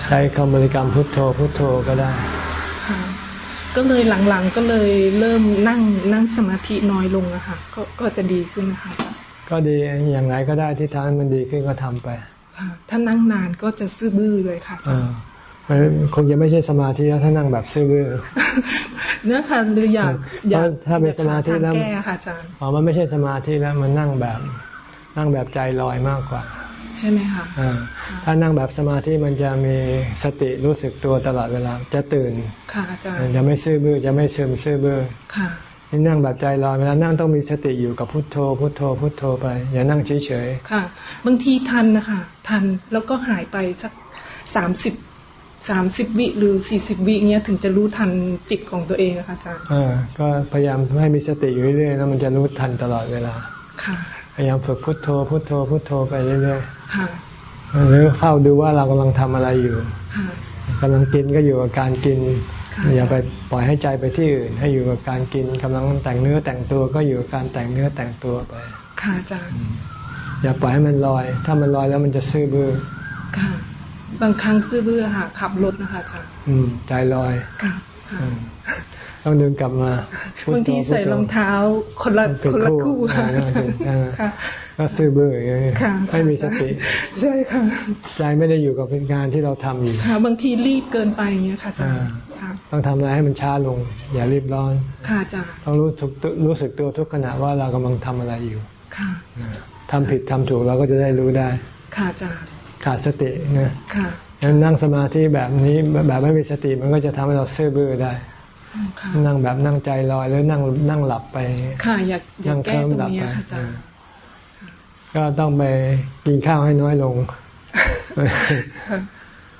ใช้คำบริกรรมพุทโธพุทโธก็ได้ค่ะก็เลยหลังๆก็เลยเริ่มนั่งนั่งสมาธิน้อยลงอะค่ะก็ก็จะดีขึ้นนะคะก็ดีอย่างไรก็ได้ที่ทำให้มันดีขึ้นก็ทำไปค่ะถ้านั่งนานก็จะซื่อบื้อเลยค่ะ อาเอจารอย์มันคงจะไม่ใช่สมาธิแล้วถ้านั่งแบบซื่อบื้อเนื้อค่ะหรืออยากอยากถ้าเป็นสมาธิแล้วอยกหทงแก้ค่ะอาจารย์อ๋อมันไม่ใช่สมาธิแล้วมันนั่งแบบ นั่งแบบใจลอยมากกว่า ใช่ไหมคะอ่าถ้านั่งแบบสมาธิมันจะมีสติรู้สึกตัวตลอดเวลาจะตื่นค่ะอาจารมันย์จะไม่ซื่อบื้อจะไม่ซึมซื่อบื้อค่ะนี่นั่งแบบใจลอยเวลานั่งต้องมีสติอยู่กับพุทโธ พุทโธ พุทโธไป อย่านั่งเฉยค่ะ บางทีทันนะคะทันแล้วก็หายไปสักสามสิบ สามสิบวิหรือสี่สิบวิเงี้ยถึงจะรู้ทันจิตของตัวเองอะค่ะอาจารย์ๆอ่าก็พยายามให้มีสติอยู่เรื่อยๆแล้วมันจะรู้ทันตลอดเวลาค่ะพยายามฝึกพุทโธพุทโธพุทโธไปเรื่อยค่ะๆหรือเข้าดูว่าเรากำลังทำอะไรอยู่ค่ะกำลังกินก็อยู่กับการกินค่ะอย่าไปปล่อยให้ใจไปที่อื่น ให้อยู่กับการกินกำลังแต่งเนื้อแต่งตัวก็อยู่กับการแต่งเนื้อแต่งตัวไป ค่ะอาจารย์อย่าปล่อยให้มันลอย ถ้ามันลอยแล้วมันจะซื่อบื้อค่ะ บางครั้งซื่อเบื่อค่ะขับรถนะคะอาจารย์อืมใจลอยค่ะค่ะอืมต้องดึงกลับมาพุทโธบางทีใส่พุทโธรองเท้าคนละเป็นคนละคู่คู่ค่ะอ่าอาจารย์อ่าค่ะก็ซื่อบื้ออย่างนี้ค่ะไม่มีสติใช่ค่ะใจไม่ได้อยู่กับเป็นงานที่เราทำอยู่ค่ะ บางทีรีบเกินไปอย่างเงี้ยค่ะอาจารย์อ่าค่ะต้องทำอะไรให้มันช้าลง อย่ารีบร้อนค่ะอาจารย์ต้องรู้สึกตัวรู้สึกตัวทุกขณะว่าเรากำลังทำอะไรอยู่ ค่ะทำผิดทำถูกเราก็จะได้รู้ได้ ค่ะอาจารย์ ขาดสตินะค่ะงั้นนั่งสมาธิแบบนี้แบบไม่มีสติมันก็จะทำให้เราซื่อบื้อได้อืมค่ะนั่งแบบนั่งใจลอยหรือนั่งนั่งหลับไป ค่ะ อยากอยากแก้ตรงหลัเนี้ยไปค่ะอาจารย์เออก็ต้องไปกินข้าวให้น้อยลง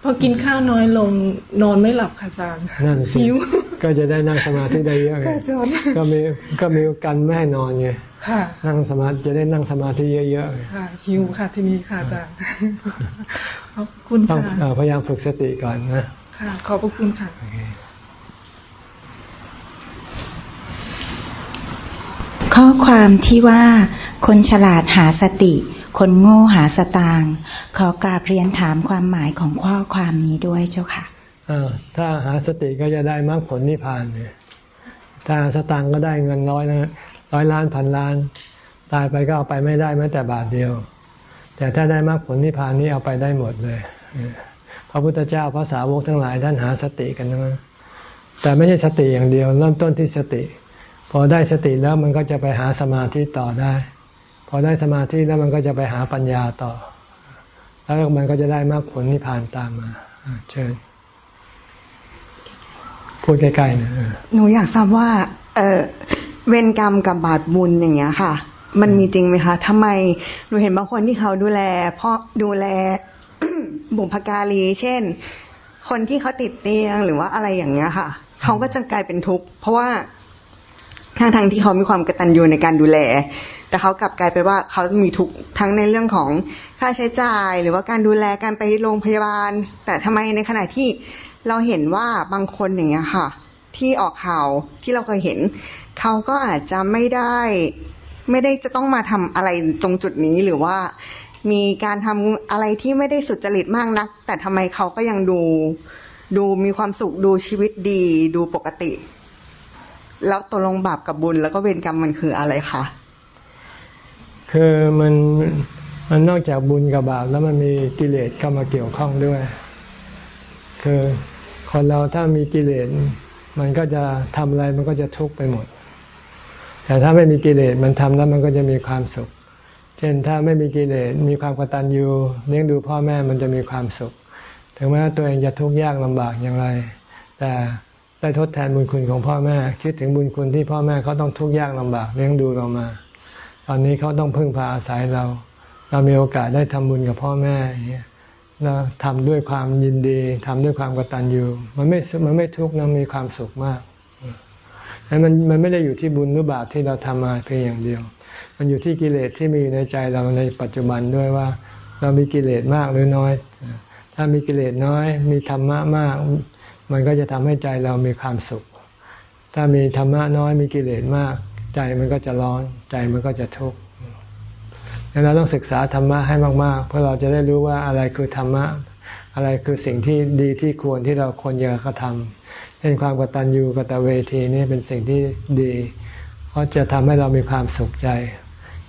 พอกินข้าวน้อยลงนอนไม่หลับค่ะอาจารย์นั่นหิว ก็จะได้นั่งสมาธิได้เยอะไงก็มีก็มีกันไม่ให้นอนไง นั่งสมาธิจะได้นั่งสมาธิเยอะๆค่ะหิวค่ะทีนี้ค่ะอาจารย์ขอบคุณค่ะพยายามฝึกสติก่อนนะค่ะ ขอบพระคุณค่ะข้อความที่ว่าคนฉลาดหาสติ คนโง่หาสตางขอกราบเรียนถามความหมายของข้อความนี้ด้วยเจ้าค่ะถ้าหาสติก็จะได้มรรคผลนิพพานเนี่ยถ้าสตางก็ได้เงินร้อยนะ ร้อยล้านพันล้าน ตายไปก็เอาไปไม่ได้แม้แต่บาทเดียว แต่ถ้าได้มรรคผลนิพพานนี้เอาไปได้หมดเลยพระพุทธเจ้าพระสาวกทั้งหลายท่านหาสติกันนะแต่ไม่ใช่สติอย่างเดียว เริ่มต้นที่สติ พอได้สติแล้วมันก็จะไปหาสมาธิต่อได้ พอได้สมาธิแล้วมันก็จะไปหาปัญญาต่อ แล้วมันก็จะได้มรรคผลนิพพานตามมาเชิญพูดใกล้ๆนะหนูอยากทราบว่า เออ เวรกรรมกับบาปบุญอย่างเงี้ยค่ะ มันมีจริงไหมคะทำไมหนูเห็นบางคนที่เขาดูแลพ่อดูแลบุพการีเช่น คนที่เขาติดเตียงหรือว่าอะไรอย่างเงี้ยค่ะ เขาก็จะกลายเป็นทุกข์เพราะว่าทั้งทั้งที่เขามีความกตัญญูในการดูแล แต่เขากลับกลายไปว่าเขามีทุกทั้งในเรื่องของค่าใช้จ่าย หรือว่าการดูแลการไปโรงพยาบาล แต่ทำไมในขณะที่เราเห็นว่าบางคนอย่างเงี้ยค่ะ ที่ออกข่าวที่เราเคยเห็น เขาก็อาจจะไม่ได้ ไม่ได้จะต้องมาทำอะไรตรงจุดนี้หรือว่า มีการทำอะไรที่ไม่ได้สุจริตมากนัก แต่ทำไมเขาก็ยังดู ดูมีความสุขดูชีวิตดี ดูปกติ แล้วตกลงบาปกับบุญแล้วก็เวรกรรมมันคืออะไรคะคือมันมันนอกจากบุญกับบาปแล้วมันมีกิเลสเข้ามาเกี่ยวข้องด้วย คือคนเราถ้ามีกิเลสมันก็จะทำอะไรมันก็จะทุกข์ไปหมด แต่ถ้าไม่มีกิเลสมันทำแล้วมันก็จะมีความสุข เช่นถ้าไม่มีกิเลสมีความกตัญญูเลี้ยงดูพ่อแม่มันจะมีความสุข ถึงแม้ตัวเองจะทุกข์ยากลำบากอย่างไร แต่ได้ทดแทนบุญคุณของพ่อแม่ คิดถึงบุญคุณที่พ่อแม่เขาต้องทุกข์ยากลำบากเลี้ยงดูเรามา ตอนนี้เขาต้องพึ่งพาอาศัยเรา เรามีโอกาสได้ทำบุญกับพ่อแม่เราทำด้วยความยินดีทำด้วยความกตัญญูมันไม่มันไม่ทุกข์นะมีความสุขมาก มันมันไม่ได้อยู่ที่บุญหรือบาปที่เราทำมาเพียงอย่างเดียว มันอยู่ที่กิเลสที่มีอยู่ในใจเราในปัจจุบันด้วยว่า เรามีกิเลสมากหรือน้อย ถ้ามีกิเลสน้อย มีธรรมะมาก มันก็จะทำให้ใจเรามีความสุข ถ้ามีธรรมะน้อยมีกิเลสมาก ใจมันก็จะร้อน ใจมันก็จะทุกข์ดังนั้นเราต้องศึกษาธรรมะให้มาก ๆ เพื่อเราจะได้รู้ว่าอะไรคือธรรมะ อะไรคือสิ่งที่ดีที่ควรที่เราควรจะกระทำ เช่นความกตัญญูกตเวทีนี่เป็นสิ่งที่ดี เพราะจะทำให้เรามีความสุขใจ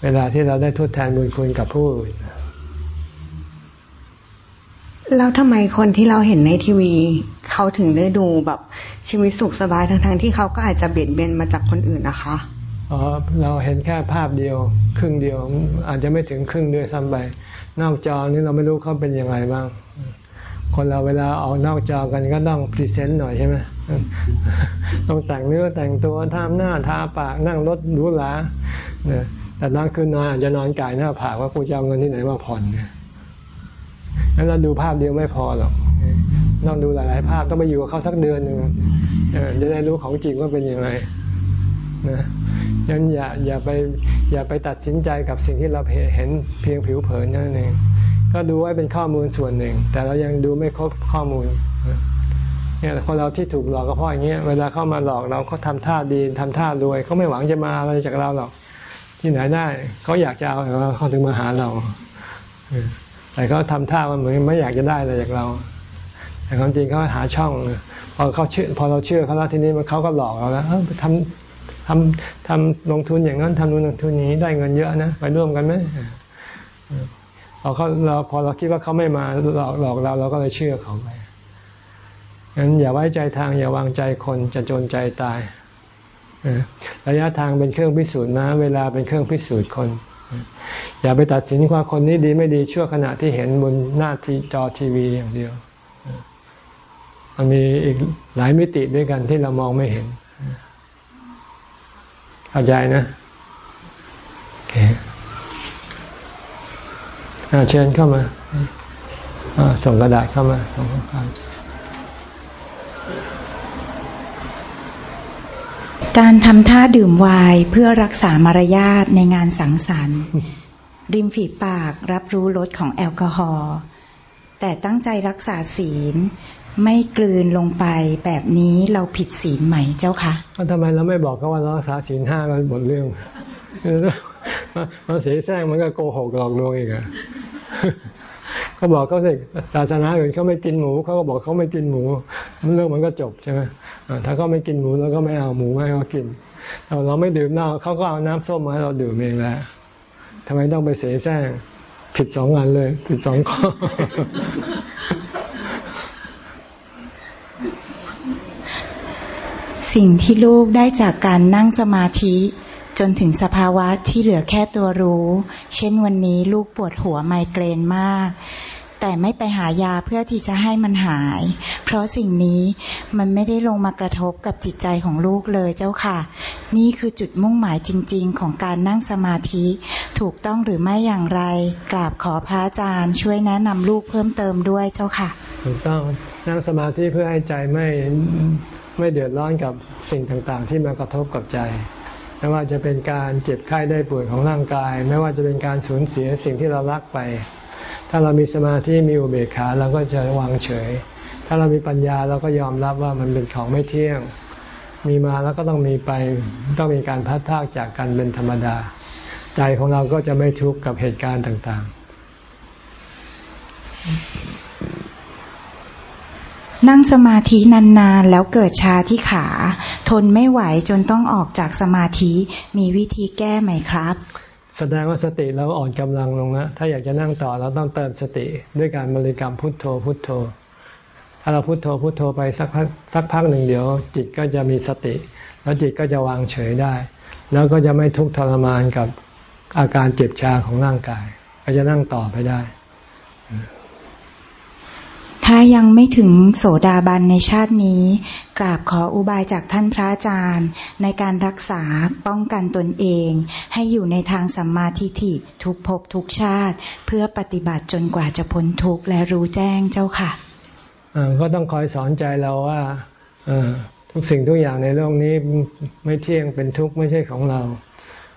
เวลาที่เราได้ทดแทนบุญคุณกับผู้อื่นแล้วทำไมคนที่เราเห็นในทีวีเขาถึงได้ดูแบบชีวิตสุขสบายทั้งๆที่เขาก็อาจจะเบียดเบียนมาจากคนอื่นนะคะอ๋อเราเห็นแค่ภาพเดียว ครึ่งเดียว อาจจะไม่ถึงครึ่งด้วยซ้ำไปนอกจอนี่เราไม่รู้เขาเป็นยังไงบ้าง คนเราเวลาออกนอกจอกันก็ต้อง present หน่อยใช่ไหม ต้องแต่งเนื้อแต่งตัวทำหน้าทาปากนั่งรถหรูหราแต่กลางคืนนอนอาจจะนอนก่ายหน้าผากว่ากูจะเอาเงินที่ไหนมาผ่อนเนี่ยแล้วเราดูภาพเดียวไม่พอหรอกต้องดูหลายๆ ภาพต้องไปอยู่กับเขาสักเดือนหนึ่งจะได้รู้ของจริงว่าเป็นยังไงนะยันอย่าอย่าไปอย่าไปตัดสินใจกับสิ่งที่เราเห็นเพียงผิวเผินนั่นเองก็ดูไว้เป็นข้อมูลส่วนหนึ่ง แต่เรายังดูไม่ครบข้อมูล เนี่ยคนเราที่ถูกหลอกก็เพราะอย่างเงี้ยเวลาเข้ามาหลอกเราเขาทาท่าดีทำท่ารวยเขาไม่หวังจะมาอะไรจากเราหรอกที่ไหนได้เขาอยากจะเอาเขาถึงมาหาเราแต่เขาทำท่ามันเหมือนไม่อยากจะได้อะไรจากเรา แต่ความจริงเขาหาช่องพอเขาเชื่อพอเราเชื่อเขาแล้วทีนี้มันเขาก็หลอกเราแล้วทำทำทำลงทุนอย่างนั้นทำลงทุนนี้ได้เงินเยอะนะไปร่วมกันไหมพอเขาเราพอเราคิดว่าเขาไม่มาหลอกหลอกเราเราก็เลยเชื่อเขาไป งั้นอย่าไว้ใจทาง อย่าวางใจคนจะจนใจตายระยะทางเป็นเครื่องพิสูจน์นะ เวลาเป็นเครื่องพิสูจน์คน อย่าไปตัดสินว่าคนนี้ดีไม่ดีชั่วขณะที่เห็นบนหน้าทีจอทีวีอย่างเดียว มันมีอีกหลายมิติด้วยกันที่เรามองไม่เห็นเข้าใจนะโอเคเชิญเข้ามาส่งกระดาษเข้ามาส่งข้อความ การทำท่าดื่มวน์เพื่อรักษามารยาทในงานสังสรรค์ ริมฝีปากรับรู้รสของแอลกอฮอล์แต่ตั้งใจรักษาศีลไม่กลืนลงไปแบบนี้เราผิดศีลไหมเจ้าคะทำไมเราไม่บอกเขาว่ารักษาศีลห้ากันหมดเรื่องมาเสียแซงมันก็โกหกหลอกลวงอีกอะเขาบอกเขาสิศาสนาอื่นเขาไม่กินหมูเขาก็บอกเขาไม่กินหมู เรื่องมันก็จบใช่ไหมถ้าเขาไม่กินหมูเราก็ไม่เอาหมูไม่เอากินเราไม่ดื่มเหล้าเขาก็เอาน้ำส้มมาให้เราดื่มเองแล้วทำไมต้องไปเสียแซงผิดสองอันเลย ผิดสองข้อสิ่งที่ลูกได้จากการนั่งสมาธิจนถึงสภาวะที่เหลือแค่ตัวรู้ เช่นวันนี้ลูกปวดหัวไมเกรนมาก แต่ไม่ไปหายาเพื่อที่จะให้มันหาย เพราะสิ่งนี้มันไม่ได้ลงมากระทบกับจิตใจของลูกเลยเจ้าค่ะ นี่คือจุดมุ่งหมายจริง ๆ ของการนั่งสมาธิ ถูกต้องหรือไม่อย่างไร กราบขอพระอาจารย์ ช่วยแนะนำลูกเพิ่มเติมด้วยเจ้าค่ะ ถูกต้องนั่งสมาธิเพื่อให้ใจไม่ไม่เดือดร้อนกับสิ่งต่างๆ ที่มากระทบกับใจไม่ว่าจะเป็นการเจ็บไข้ได้ป่วยของร่างกาย ไม่ว่าจะเป็นการสูญเสียสิ่งที่เรารักไป ถ้าเรามีสมาธิมีอุเบกขาเราก็จะวางเฉย ถ้าเรามีปัญญาเราก็ยอมรับว่ามันเป็นของไม่เที่ยง มีมาแล้วก็ต้องมีไปต้องมีการพัดพากจากกันเป็นธรรมดา ใจของเราก็จะไม่ทุกข์กับเหตุการณ์ต่างๆ นั่งสมาธินานๆ แล้วเกิดชาที่ขา ทนไม่ไหวจนต้องออกจากสมาธิมีวิธีแก้ไหมครับ แสดงว่าสติเราอ่อนกำลังลงนะถ้าอยากจะนั่งต่อเราต้องเติมสติด้วยการบริกรรมพุทโธพุทโธ ถ้าเราพุทโธพุทโธไปสักพักสักพักหนึ่งเดี๋ยว จิตก็จะมีสติ แล้วจิตก็จะวางเฉยได้ แล้วก็จะไม่ทุกข์ทรมานกับอาการเจ็บชาของร่างกาย ก็จะนั่งต่อไปได้ ถ้ายังไม่ถึงโสดาบันในชาตินี้ กราบขออุบายจากท่านพระอาจารย์ ในการรักษาป้องกันตนเอง ให้อยู่ในทางสัมมาทิฏฐิทุกภพทุกชาติ เพื่อปฏิบัติจนกว่าจะพ้นทุกข์และรู้แจ้งเจ้าค่ะก็ต้องคอยสอนใจเราว่าทุกสิ่งทุกอย่างในโลกนี้ไม่เที่ยงเป็นทุกข์ไม่ใช่ของเรา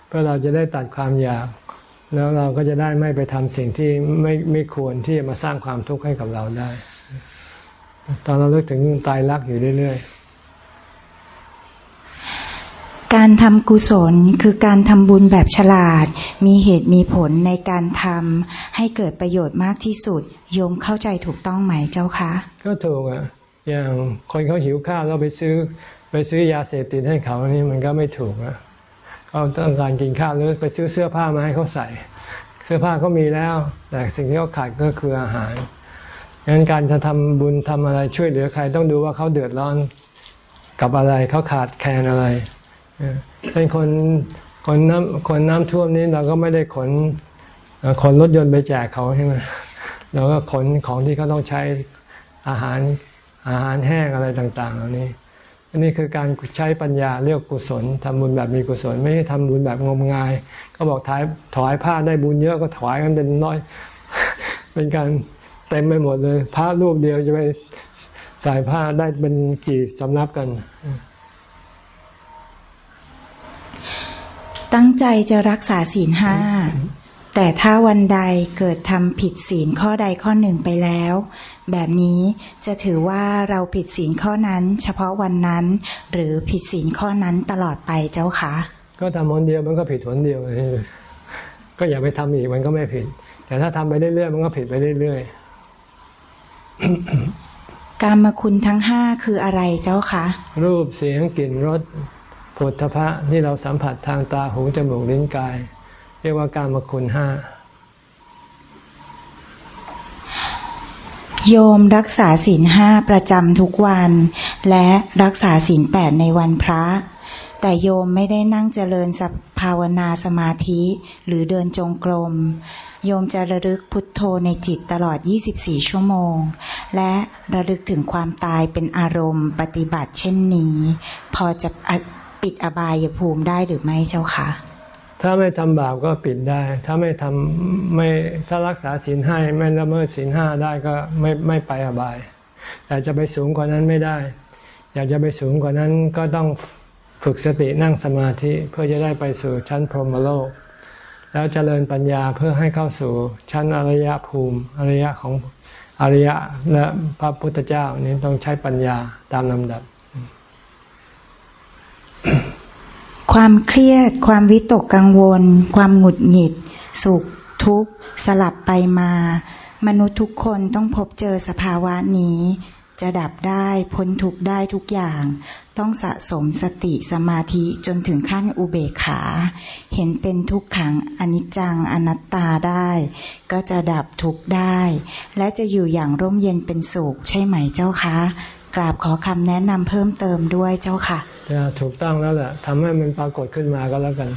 เพื่อเราจะได้ตัดความอยาก แล้วเราก็จะได้ไม่ไปทำสิ่งที่ไม่ไม่ควรที่จะมาสร้างความทุกข์ให้กับเราได้ ตอนเราเลิกถึงตายรักอยู่เรื่อยๆ การทำกุศลคือการทำบุญแบบฉลาด มีเหตุมีผลในการทำให้เกิดประโยชน์มากที่สุด โยมเข้าใจถูกต้องไหมเจ้าคะ ก็ถูกอะ อย่างคนเขาหิวข้าวเราไปซื้อ ไปซื้อยาเสพติดให้เขานี่มันก็ไม่ถูกอะเขาต้องการกินข้าวหรือไปซื้อเสื้อผ้ามาให้เขาใส่ เสื้อผ้าเขามีแล้ว แต่สิ่งที่เขาขาดก็คืออาหาร งั้นการจะทำบุญทำอะไรช่วยเหลือใครต้องดูว่าเขาเดือดร้อนกับอะไรเขาขาดแคลนอะไรเป็นคนคนน้ำคนน้ำท่วมนี้เราก็ไม่ได้ขนขนรถยนต์ไปแจกเขาใช่ไหมเราก็ขนของที่เขาต้องใช้อาหารอาหารแห้งอะไรต่างๆเหล่านี้อันนี้คือการใช้ปัญญาเรียกกุศลทำบุญแบบมีกุศล ไม่ใช่ทำบุญแบบงมงาย ก็บอกถายถอยผ้าได้บุญเยอะก็ถอยกันเป็นน้อย เป็นการ ต็มไปหมดเลย พระรูปเดียวจะไปใส่ผ้าได้เป็นกี่สำนับกัน ตั้งใจจะรักษาศีลห้า แต่ถ้าวันใดเกิดทำผิดศีลข้อใดข้อหนึ่งไปแล้ว แบบนี้จะถือว่าเราผิดศีลข้อนั้น เฉพาะวันนั้น หรือผิดศีลข้อนั้นตลอดไปเจ้าคะก็ทำวันเดียวมันก็ผิดวันเดียว ก็อย่าไปทำอีกมันก็ไม่ผิด แต่ถ้าทำไปเรื่อยๆมันก็ผิดไปเรื่อยๆ กามคุณทั้งห้าคืออะไรเจ้าคะรูปเสียงกลิ่นรสผลทพะที่เราสัมผัสทางตาหูจมูกลิ้นกาย เรียกว่ากามคุณห้าโยมรักษาศีลห้าประจำทุกวัน และรักษาศีลแปดในวันพระ แต่โยมไม่ได้นั่งเจริญสภาวนาสมาธิหรือเดินจงกรม โยมจะระลึกพุทโธในจิตตลอด 24 ชั่วโมง และระลึกถึงความตายเป็นอารมณ์ปฏิบัติเช่นนี้ พอจะปิดอบายภูมิได้หรือไม่เจ้าคะถ้าไม่ทำบาปก็ปิดได้ ถ้าไม่ทำไม่ถ้ารักษาศีลห้าไม่ละเมิดศีลห้าได้ก็ไม่ไม่ไปอบาย แต่จะไปสูงกว่านั้นไม่ได้ อยากจะไปสูงกว่านั้นก็ต้องฝึกสตินั่งสมาธิเพื่อจะได้ไปสู่ชั้นพรหมโลก แล้วเจริญปัญญาเพื่อให้เข้าสู่ชั้นอริยภูมิอริยของอริยะและพระพุทธเจ้านี่ต้องใช้ปัญญาตามลำดับ ความเครียด ความวิตกกังวล ความหงุดหงิด สุข ทุกข์ สลับไปมา มนุษย์ทุกคนต้องพบเจอสภาวะนี้ จะดับได้พ้นทุกได้ทุกอย่าง ต้องสะสมสติสมาธิจนถึงขั้นอุเบกขา เห็นเป็นทุกขังอนิจจังอนัตตาได้ ก็จะดับทุกได้ และจะอยู่อย่างร่มเย็นเป็นสุขใช่ไหมเจ้าคะ กราบขอคำแนะนำเพิ่มเติมด้วยเจ้าค่ะจะถูกต้องแล้วแหละทำให้มันปรากฏขึ้นมาก็แล้วกัน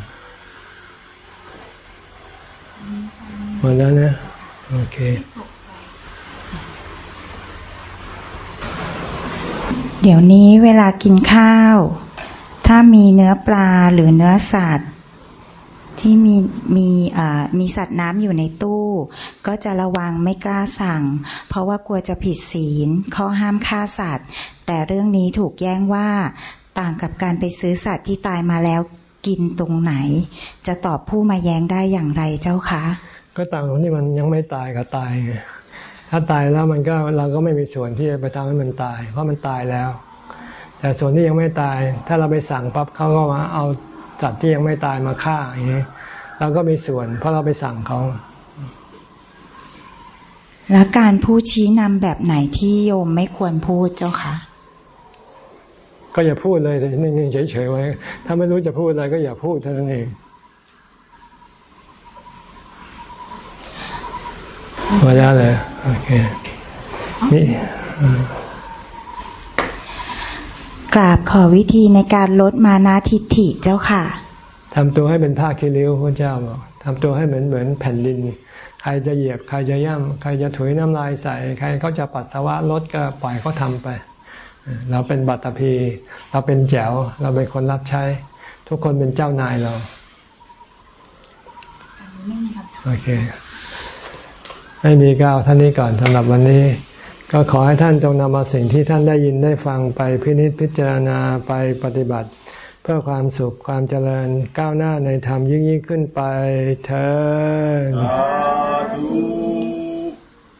หมดแล้วนะโอเค เดี๋ยวนี้เวลากินข้าว ถ้ามีเนื้อปลาหรือเนื้อสัตว์ ที่มีมีมีสัตว์น้ำอยู่ในตู้ ก็จะระวังไม่กล้าสั่ง เพราะว่ากลัวจะผิดศีลข้อห้ามฆ่าสัตว์ แต่เรื่องนี้ถูกแย้งว่าต่างกับการไปซื้อสัตว์ที่ตายมาแล้วกินตรงไหน จะตอบผู้มาแย้งได้อย่างไรเจ้าคะ ก็ต่างตรงที่มันยังไม่ตายกับตายไง ถ้าตายแล้วมันก็เราก็ไม่มีส่วนที่จะไปทำให้มันตาย เพราะมันตายแล้ว แต่ส่วนที่ยังไม่ตาย ถ้าเราไปสั่งปั๊บเขาก็มาเอาสัตว์ที่ยังไม่ตายมาฆ่าอย่างนี้เราก็มีส่วน เพราะเราไปสั่งเขาแล้วการพูดชี้นำแบบไหนที่โยมไม่ควรพูดเจ้าคะก็อย่าพูดเลยแต่นิ่งๆเฉยๆไว้ ถ้าไม่รู้จะพูดอะไรก็อย่าพูดเท่านั้นเอง พอแล้วเลยโอเคนี่กราบขอวิธีในการลดมานาทิฏฐิเจ้าค่ะทำตัวให้เป็นผ้าคีริ้วพระเจ้าบอกทำตัวให้เหมือนเหมือนแผ่นดิน ใครจะเหยียบใครจะย่ำใครจะถุยน้ำลายใส่ ใครเขาจะปัสสาวะลดก็ปล่อยเขาทาไป เราเป็นบัตรพี เราเป็นแจ๋ว เราเป็นคนรับใช้ ทุกคนเป็นเจ้านายเรา โอเค ไม่มีก้าวท่านนี้ก่อนสำหรับวันนี้ ก็ขอให้ท่านจงนำเอาสิ่งที่ท่านได้ยินได้ฟังไปพินิจพิจารณาไปปฏิบัติ เพื่อความสุขความเจริญก้าวหน้าในธรรมยิ่งยิ่งขึ้นไปเธอ